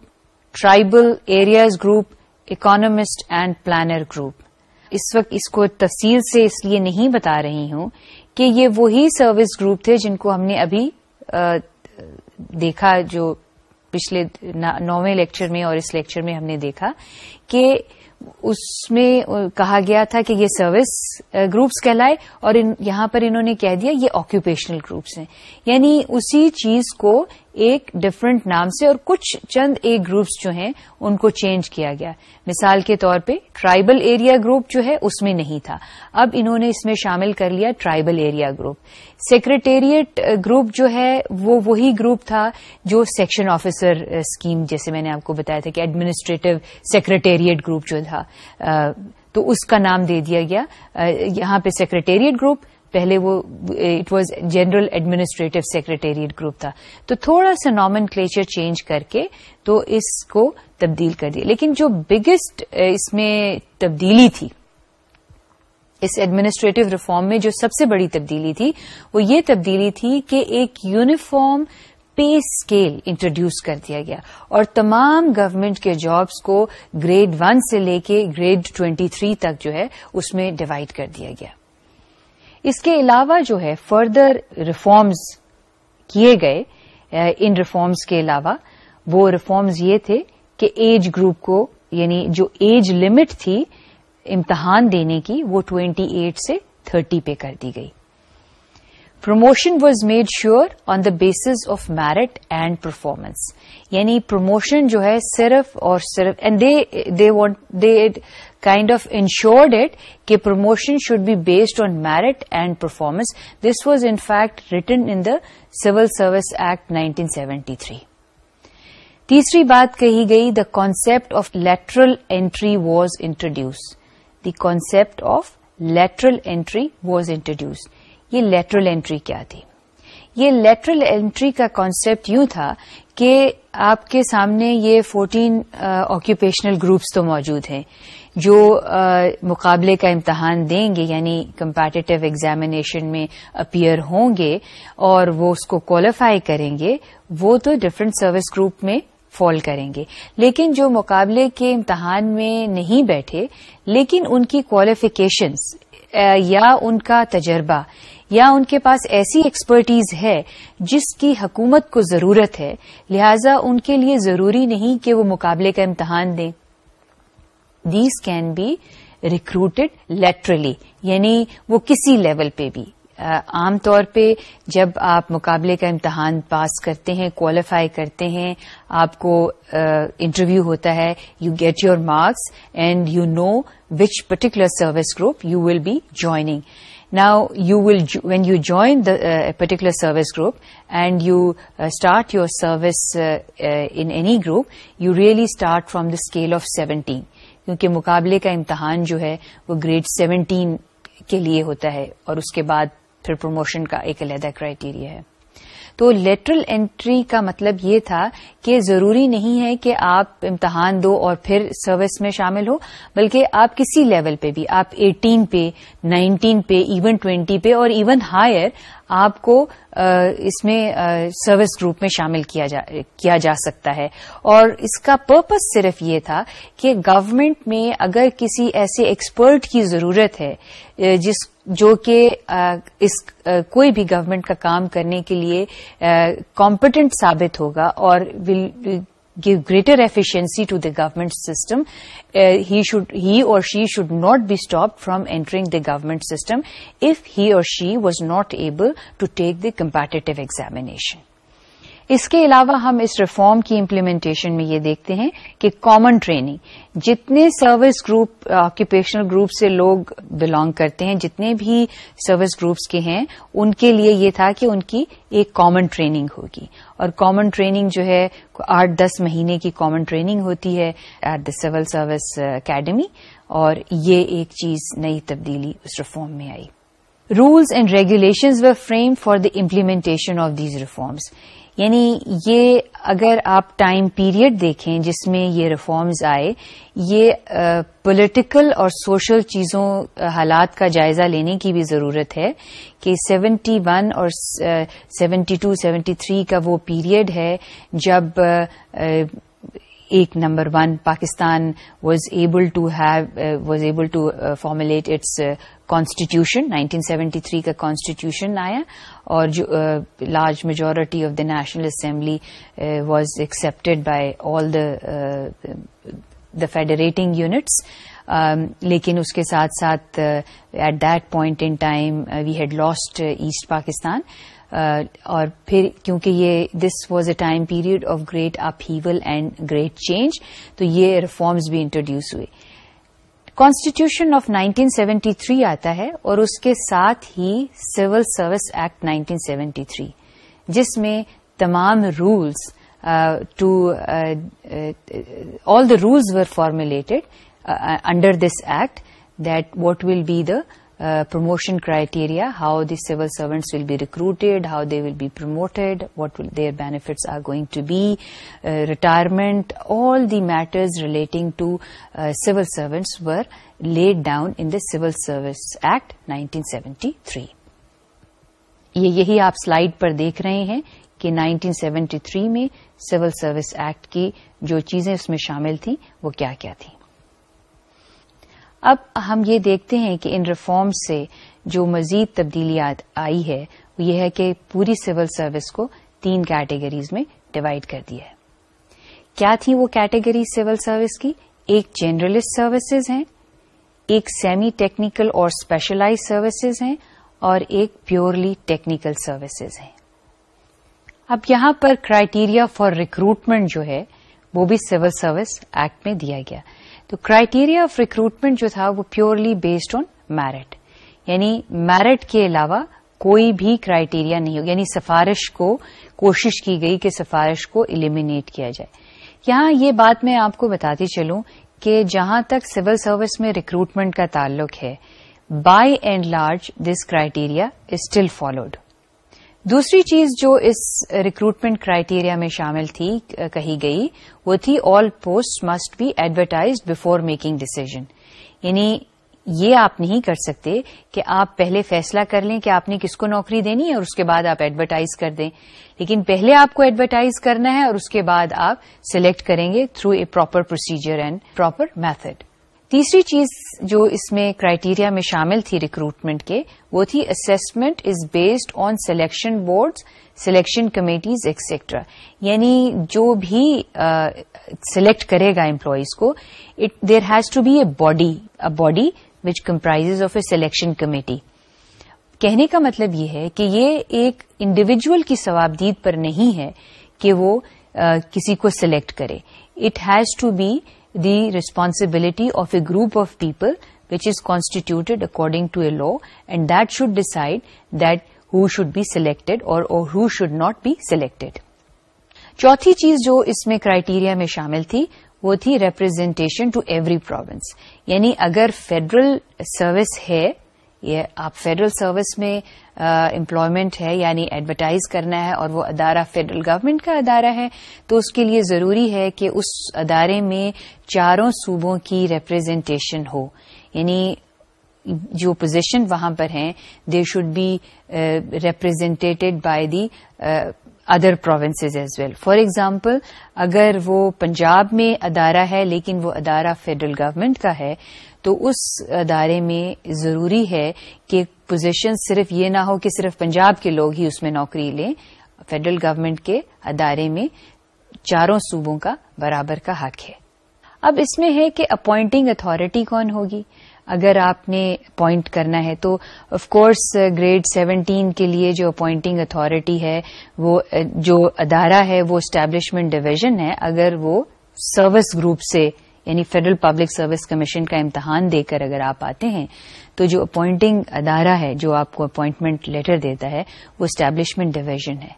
tribal areas group economist and planner group اس وقت اس کو تفصیل سے اس لیے نہیں بتا رہی ہوں کہ یہ وہی سروس گروپ تھے جن کو ہم نے ابھی دیکھا جو پچھلے نویں لیکچر میں اور اس لیکچر میں ہم نے دیکھا کہ اس میں کہا گیا تھا کہ یہ سروس گروپس کہلائے اور یہاں پر انہوں نے کہہ دیا یہ آکوپیشنل گروپس ہیں۔ یعنی اسی چیز کو ایک ڈفرنٹ نام سے اور کچھ چند ایک گروپس جو ہیں، ان کو چینج کیا گیا۔ مثال کے طور پہ ٹرائبل ایریا گروپ جو ہے، اس میں نہیں تھا۔ اب انہوں نے اس میں شامل کر لیا tribal area group secretariat group جو ہے، وہ وہی گروپ تھا جو سیکشن آفیسر اسکیم جیسے میں نے آپ کو بتایا تھا کہ ایڈمنسٹریٹو سیکرٹیریٹ گروپ جو تھا uh, تو اس کا نام دے دیا گیا۔ uh, یہاں پہ سیکرٹیریٹ گروپ پہلے وہ it was general administrative secretariat group تھا۔ تو تھوڑا سا نارمن کلیچر چینج کر کے تو اس کو تبدیل کر دیا۔ لیکن جو بگیسٹ eh, اس میں تبدیلی تھی، اس ایڈمنسٹریٹو ریفارم میں جو سب سے بڑی تبدیلی تھی، وہ یہ تبدیلی تھی کہ ایک یونیفارم پے اسکیل انٹروڈیوس کر دیا گیا۔ اور تمام گورنمنٹ کے جابس کو گریڈ ون سے لے کے گریڈ ٹوینٹی تھری تک جو ہے، اس میں ڈیوائڈ کر دیا گیا۔ اس کے علاوہ جو ہے فردر ریفارمز کیے گئے ان ریفارمز کے علاوہ، وہ ریفارمز یہ تھے کہ ایج گروپ کو یعنی جو ایج لمٹ تھی امتحان دینے کی، وہ ٹوینٹی ایٹ سے تھرٹی پہ کر دی گئی۔ Promotion was made sure on the basis of merit and performance یعنی پروموشن جو ہے صرف اور صرف and they want they kind of ensured it کہ promotion should be based on merit and performance this was in fact written in the civil service act nineteen seventy three تیسری بات کہی گئی the concept of lateral entry was introduce the concept of lateral entry was introduce یہ lateral entry کیا تھی یہ lateral entry کا concept یوں تھا کہ آپ کے سامنے یہ فورٹین آکوپیشنل گروپس تو موجود ہیں جو مقابلے کا امتحان دیں گے یعنی کمپیٹیٹو ایگزامینیشن میں اپیئر ہوں گے اور وہ اس کو کوالیفائی کریں گے، وہ تو ڈفرنٹ سروس گروپ میں فال کریں گے۔ لیکن جو مقابلے کے امتحان میں نہیں بیٹھے، لیکن ان کی کوالیفیکیشنز یا ان کا تجربہ، یا ان کے پاس ایسی ایکسپرٹیز ہے جس کی حکومت کو ضرورت ہے، لہذا ان کے لیے ضروری نہیں کہ وہ مقابلے کا امتحان دیں۔ These can be recruited laterally یعنی وہ کسی لیول پہ بھی عام طور پہ جب آپ مقابلے کا امتحان پاس کرتے ہیں کوالیفائی کرتے ہیں آپ کو انٹرویو ہوتا ہے you get your marks and you know which particular service group you will be joining Now, when you join a particular service group and you uh, start your service uh, uh, in any group, you really start from the scale of 17. کیونکہ مقابلے کا امتحان جو ہے وہ grade 17 کے لیے ہوتا ہے اور اس کے بعد پھر پروموشن کا ایک علیحدہ کرائیٹیریا ہے۔ تو لیٹرل انٹری کا مطلب یہ تھا کہ ضروری نہیں ہے کہ آپ امتحان دو اور پھر سروس میں شامل ہو، بلکہ آپ کسی لیول پہ بھی، آپ ایٹین پہ نائنٹین پہ ایون ٹوینٹی پہ اور ایون ہائر آپ کو اس میں سروس گروپ میں شامل کیا جا کیا جا سکتا ہے۔ اور اس کا پرپز صرف یہ تھا کہ گورنمنٹ میں اگر کسی ایسے ایکسپرٹ کی ضرورت ہے جس جو کہ اس کوئی بھی گورنمنٹ کا کام کرنے کے لیے کمپٹنٹ ثابت ہوگا اور will give greater efficiency to the government system he or she should not be stop from entering the government system if he or she was not able to take the competitive examination اس کے علاوہ ہم اس reform کی implementation میں یہ دیکھتے ہیں کہ common training جتنے سروس گروپ آکوپیشنل گروپ سے لوگ بلانگ کرتے ہیں، جتنے بھی سروس گروپس کے ہیں، ان کے لیے یہ تھا کہ ان کی ایک کامن ٹریننگ ہوگی۔ اور کامن ٹریننگ جو ہے، آٹھ دس مہینے کی کامن ٹریننگ ہوتی ہے at the civil service academy اور یہ ایک چیز نئی تبدیلی اس ریفارم میں آئی۔ رولز اینڈ ریگولیشنز و frame for the implementation of these reforms یعنی یہ اگر آپ ٹائم پیریڈ دیکھیں جس میں یہ ریفارمز آئے، یہ پولیٹیکل اور سوشل چیزوں حالات کا جائزہ لینے کی بھی ضرورت ہے کہ سیونٹی ون اور سیونٹی ٹو سیونٹی تھری کا وہ پیریڈ ہے جب ایک number one, Pakistan was able to have was able to formulate its constitution nineteen seventy three کا کانسٹیٹیوشن آیا اور جو large majority of the national assembly was accepted by all the the federating units لیکن اس کے ساتھ ساتھ at that point in time we had lost East Pakistan اور پھر کیونکہ یہ this was a time period of great upheaval and great change تو یہ ریفارمز بھی انٹروڈیوس ہوئے۔ کانسٹیٹیوشن آف 1973 آتا ہے اور اس کے ساتھ ہی سول سروس ایکٹ 1973 جس میں تمام rules to all the rules were formulated under this act that what will be the promotion criteria how the civil servants will be recruited how they will be promoted what will their benefits are گوگ to be retirement all the matters relating to civil servants were laid down in the civil service act nineteen seventy three یہی آپ slide پر دیکھ رہے ہیں کہ nineteen seventy three میں civil service act کی جو چیزیں اس میں شامل تھیں وہ کیا کیا تھیں۔ اب ہم یہ دیکھتے ہیں کہ ان ریفارم سے جو مزید تبدیلیات آئی ہے، وہ یہ ہے کہ پوری سول سروس کو تین کیٹیگریز میں ڈیوائڈ کر دیا ہے۔ کیا تھی وہ کیٹیگری سول سروس کی؟ ایک جنرلسٹ سروسز ہیں، ایک سیمی ٹیکنیکل اور اسپیشلائز سروسز ہیں، اور ایک پیورلی ٹیکنیکل سروسز ہیں۔ اب یہاں پر کرائٹیریا فار ریکروٹمنٹ جو ہے، وہ بھی سول سروس ایکٹ میں دیا گیا۔ تو کرائٹیریا آف ریکروٹمنٹ جو تھا وہ پیورلی بیسڈ آن میرٹ یعنی میرٹ کے علاوہ کوئی بھی کرائٹیریا نہیں ہو یعنی سفارش کو کوشش کی گئی کہ سفارش کو ایلیمینیٹ کیا جائے. یہاں یہ بات میں آپ کو بتاتی چلوں کہ جہاں تک سول سروس میں ریکروٹمنٹ کا تعلق ہے by and large this criteria is still followed دوسری چیز جو اس ریکروٹمنٹ کرائٹیریا میں شامل تھی، کہی گئی، وہ تھی all post must be advertise before making decision یعنی یہ آپ نہیں کر سکتے کہ آپ پہلے فیصلہ کر لیں کہ آپ نے کس کو نوکری دینی ہے اور اس کے بعد آپ ایڈورٹائز کر دیں۔ لیکن پہلے آپ کو ایڈورٹائز کرنا ہے اور اس کے بعد آپ سلیکٹ کریں گے through a proper procedure and proper method تیسری چیز جو اس میں کرائٹیریا میں شامل تھی ریکروٹمنٹ کے، وہ تھی assessment is based on selection boards selection committees etcetera یعنی جو بھی سلیکٹ کرے گا امپلائیز کو there has to be a body a body which comprise of a selection committee کہنے کا مطلب یہ ہے کہ یہ ایک انڈیویجل کی ثوابدید پر نہیں ہے کہ وہ کسی کو سلیکٹ کرے. It has to be the responsibility of a group of people which is constituted according to a law, and that should decide that who should be selected or who should not be selected. چوتھی چیز جو اس میں criteria میں شامل تھی وہ تھی representation to every province یعنی اگر فیڈرل سروس ہے یہ آپ فیڈرل سروس میں uh, امپلائمنٹ ہے یعنی ایڈورٹائز کرنا ہے اور وہ ادارہ فیڈرل گورنمنٹ کا ادارہ ہے، تو اس کے لیے ضروری ہے کہ اس ادارے میں چاروں صوبوں کی ریپرزینٹیشن ہو۔ یعنی جو پوزیشن وہاں پر ہیں they should be represented by the other provinces as well for example اگر وہ پنجاب میں ادارہ ہے لیکن وہ ادارہ فیڈرل گورنمنٹ کا ہے تو اس ادارے میں ضروری ہے کہ پوزیشن صرف یہ نہ ہو کہ صرف پنجاب کے لوگ ہی اس میں نوکری لیں فیڈرل گورنمنٹ کے ادارے میں چاروں صوبوں کا برابر کا حق ہے۔ اب اس میں ہے کہ اپوائنٹنگ اتارٹی کون ہوگی؟ اگر آپ نے اپوائنٹ کرنا ہے تو آف کورس گریڈ سیونٹین کے لیے جو اپوائنٹنگ اتارٹی ہے، وہ، جو ادارہ ہے وہ اسٹیبلشمنٹ ڈویژن ہے۔ اگر وہ سروس گروپ سے یعنی فیڈرل پبلک سروس کمیشن کا امتحان دے کر اگر آپ آتے ہیں، تو جو اپوائنٹنگ ادارہ ہے، جو آپ کو اپوائنٹمنٹ لیٹر دیتا ہے، وہ اسٹیبلشمنٹ ڈویژن ہے۔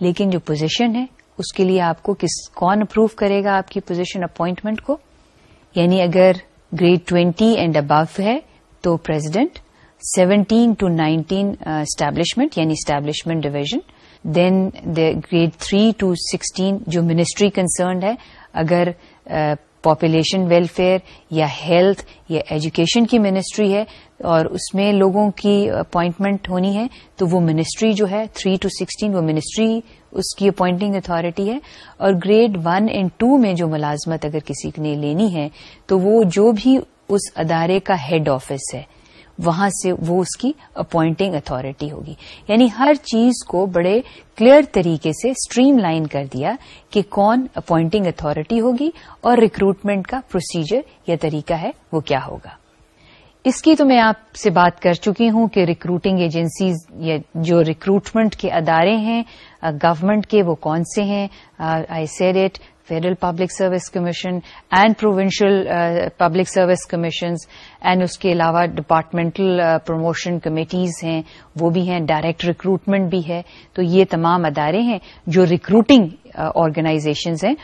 لیکن جو پوزیشن ہے، اس کے لیے آپ کو کس، کون اپروو کرے گا آپ کی پوزیشن اپوائنٹمنٹ کو؟ یعنی اگر گریڈ ٹوینٹی اینڈ ابو ہے، تو president seventeen to nineteen establishment یعنی establishment division then grade three to sixteen جو منسٹری کنسرنڈ ہے، اگر uh, پاپولیشن ویلفیئر یا ہیلتھ یا ایجوکیشن کی منسٹری ہے اور اس میں لوگوں کی اپوائنٹمنٹ ہونی ہے، تو وہ منسٹری جو ہے تھری ٹو سکسٹین وہ منسٹری اس کی اپوائنٹنگ اتارٹی ہے۔ اور گریڈ ون اینڈ ٹو میں جو ملازمت اگر کسی نے لینی ہے، تو وہ جو بھی اس ادارے کا ہیڈ آفس ہے۔ وہاں سے وہ اس کی اپوائنٹنگ اتارٹی ہوگی۔ یعنی ہر چیز کو بڑے کلیئر طریقے سے اسٹریم لائن کر دیا کہ کون اپوائنٹنگ اتارٹی ہوگی اور ریکروٹمنٹ کا پروسیجر یا طریقہ ہے وہ کیا ہوگا۔ اس کی تو میں آپ سے بات کر چکی ہوں کہ ریکروٹنگ ایجنسیز یا جو ریکروٹمنٹ کے ادارے ہیں گورنمنٹ کے وہ کون سے ہیں؟ I said it federal public service commission and provincial public service commissions and اس کے علاوہ ڈپارٹمنٹل پروموشن کمیٹیز ہیں وہ بھی ہیں ڈائریکٹ ریکروٹمنٹ بھی ہے تو یہ تمام ادارے ہیں جو ریکروٹنگ آرگنائزیشنز ہیں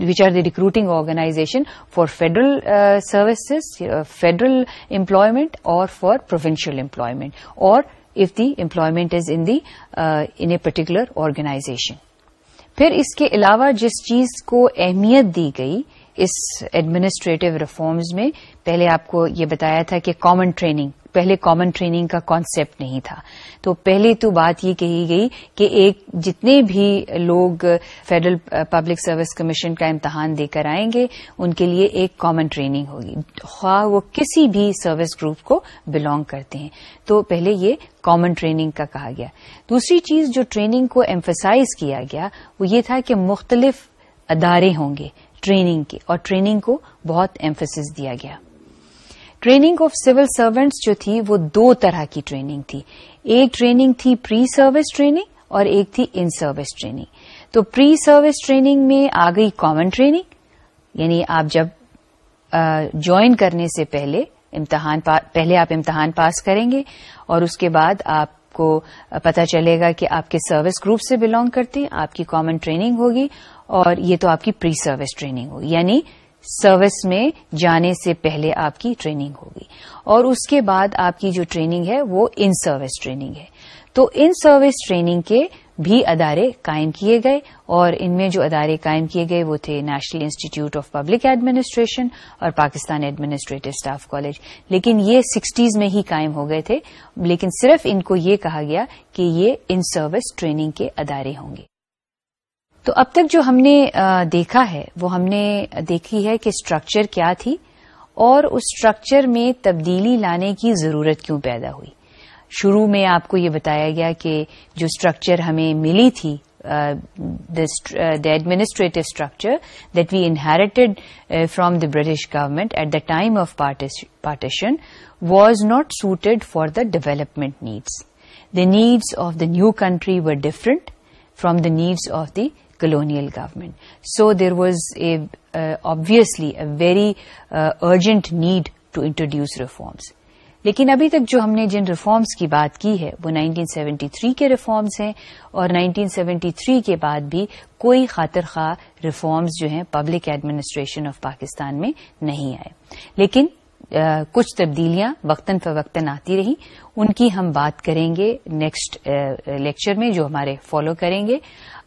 which are the recruiting organisation for federal services federal employment اور فار پروونشل امپلائمنٹ اور if the employment is in the uh, in a particular organization. پھر اس کے علاوہ جس چیز کو اہمیت دی گئی اس ایڈمنسٹریٹو ریفارمز میں، پہلے آپ کو یہ بتایا تھا کہ کامن ٹریننگ پہلے کامن ٹریننگ کا کانسیپٹ نہیں تھا۔ تو پہلے تو بات یہ کہی گئی کہ ایک جتنے بھی لوگ فیڈرل پبلک سروس کمیشن کا امتحان دے کر آئیں گے، ان کے لیے ایک کامن ٹریننگ ہوگی۔ خواہ وہ کسی بھی سروس گروپ کو بلونگ کرتے ہیں۔ تو پہلے یہ کامن ٹریننگ کا کہا گیا۔ دوسری چیز جو ٹریننگ کو ایمفسائز کیا گیا، وہ یہ تھا کہ مختلف ادارے ہوں گے۔ ٹریننگ کے، اور ٹریننگ کو بہت ایمفسس دیا گیا۔ ٹریننگ آف سول سروینٹس جو تھی وہ دو طرح کی ٹریننگ تھی۔ ایک ٹریننگ تھی پری سروس ٹریننگ اور ایک تھی ان سروس ٹریننگ۔ تو پری سروس ٹریننگ میں آ گئی کامن ٹریننگ یعنی آپ جب جوائن کرنے سے پہلے امتحان پہلے آپ امتحان پاس کریں گے اور اس کے بعد آپ کو پتا چلے گا کہ آپ کے سروس گروپ سے بلونگ کرتے ہیں آپ کی کامن ٹریننگ ہوگی اور یہ تو آپ کی پری سروس ٹریننگ ہوگی۔ یعنی سروس میں جانے سے پہلے آپ کی ٹریننگ ہوگی اور اس کے بعد آپ کی جو ٹریننگ ہے وہ ان سروس ٹریننگ ہے۔ تو ان سروس ٹریننگ کے بھی ادارے قائم کیے گئے اور ان میں جو ادارے قائم کیے گئے وہ تھے national institute of public administration اور پاکستان ایڈمنسٹریٹو اسٹاف کالج لیکن یہ سکسٹیز میں ہی قائم ہو گئے تھے۔ لیکن صرف ان کو یہ کہا گیا کہ یہ ان سروس ٹریننگ کے ادارے ہوں گے۔ تو اب تک جو ہم نے دیکھا ہے، وہ ہم نے دیکھی ہے کہ اسٹرکچر کیا تھی اور اس اسٹرکچر میں تبدیلی لانے کی ضرورت کیوں پیدا ہوئی۔ شروع میں آپ کو یہ بتایا گیا کہ جو اسٹرکچر ہمیں ملی تھی the administrative structure that we inherited from the British government at the time of partition was not suited for the development needs the needs of the new country were different from the needs of the colonial government. So there was a, uh, obviously a very uh, urgent need to introduce reforms. لیکن ابھی تک جو ہم نے جن reforms کی بات کی ہے وہ 1973 کے ریفارمز ہیں اور 1973 کے بعد بھی کوئی خاطر خواہ ریفارمز جو ہیں پبلک ایڈمنسٹریشن آف پاکستان میں نہیں آئے لیکن کچھ تبدیلیاں وقتاً فوقتاً آتی رہی ان کی ہم بات کریں گے نیکسٹ لیکچر میں جو ہمارے فالو کریں گے۔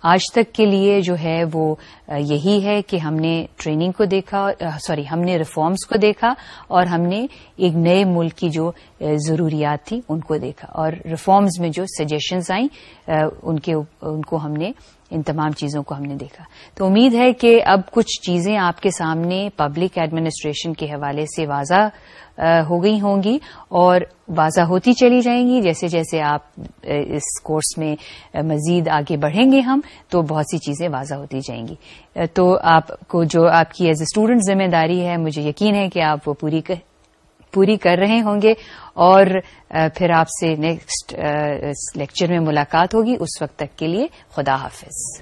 آج تک کے لیے جو ہے وہ یہی ہے کہ ہم نے ٹریننگ کو دیکھا سوری، ہم نے ریفارمز کو دیکھا اور ہم نے ایک نئے ملک کی جو ضروریات تھی ان کو دیکھا۔ اور ریفارمز میں جو سجیشنز آئیں ان کے، ان کو ہم نے ان تمام چیزوں کو ہم نے دیکھا۔ تو امید ہے کہ اب کچھ چیزیں آپ کے سامنے پبلک ایڈمنسٹریشن کے حوالے سے واضح ہو گئی ہوں گی اور واضح ہوتی چلی جائیں گی۔ جیسے جیسے آپ اس کورس میں مزید آگے بڑھیں گے ہم، تو بہت سی چیزیں واضح ہوتی جائیں گی۔ تو آپ کو جو آپ کی ایز اے اسٹوڈنٹ ذمہ داری ہے، مجھے یقین ہے کہ آپ وہ پوری پوری کر رہے ہوں گے اور پھر آپ سے نیکسٹ لیکچر میں ملاقات ہوگی. اس وقت تک کے لیے خدا حافظ.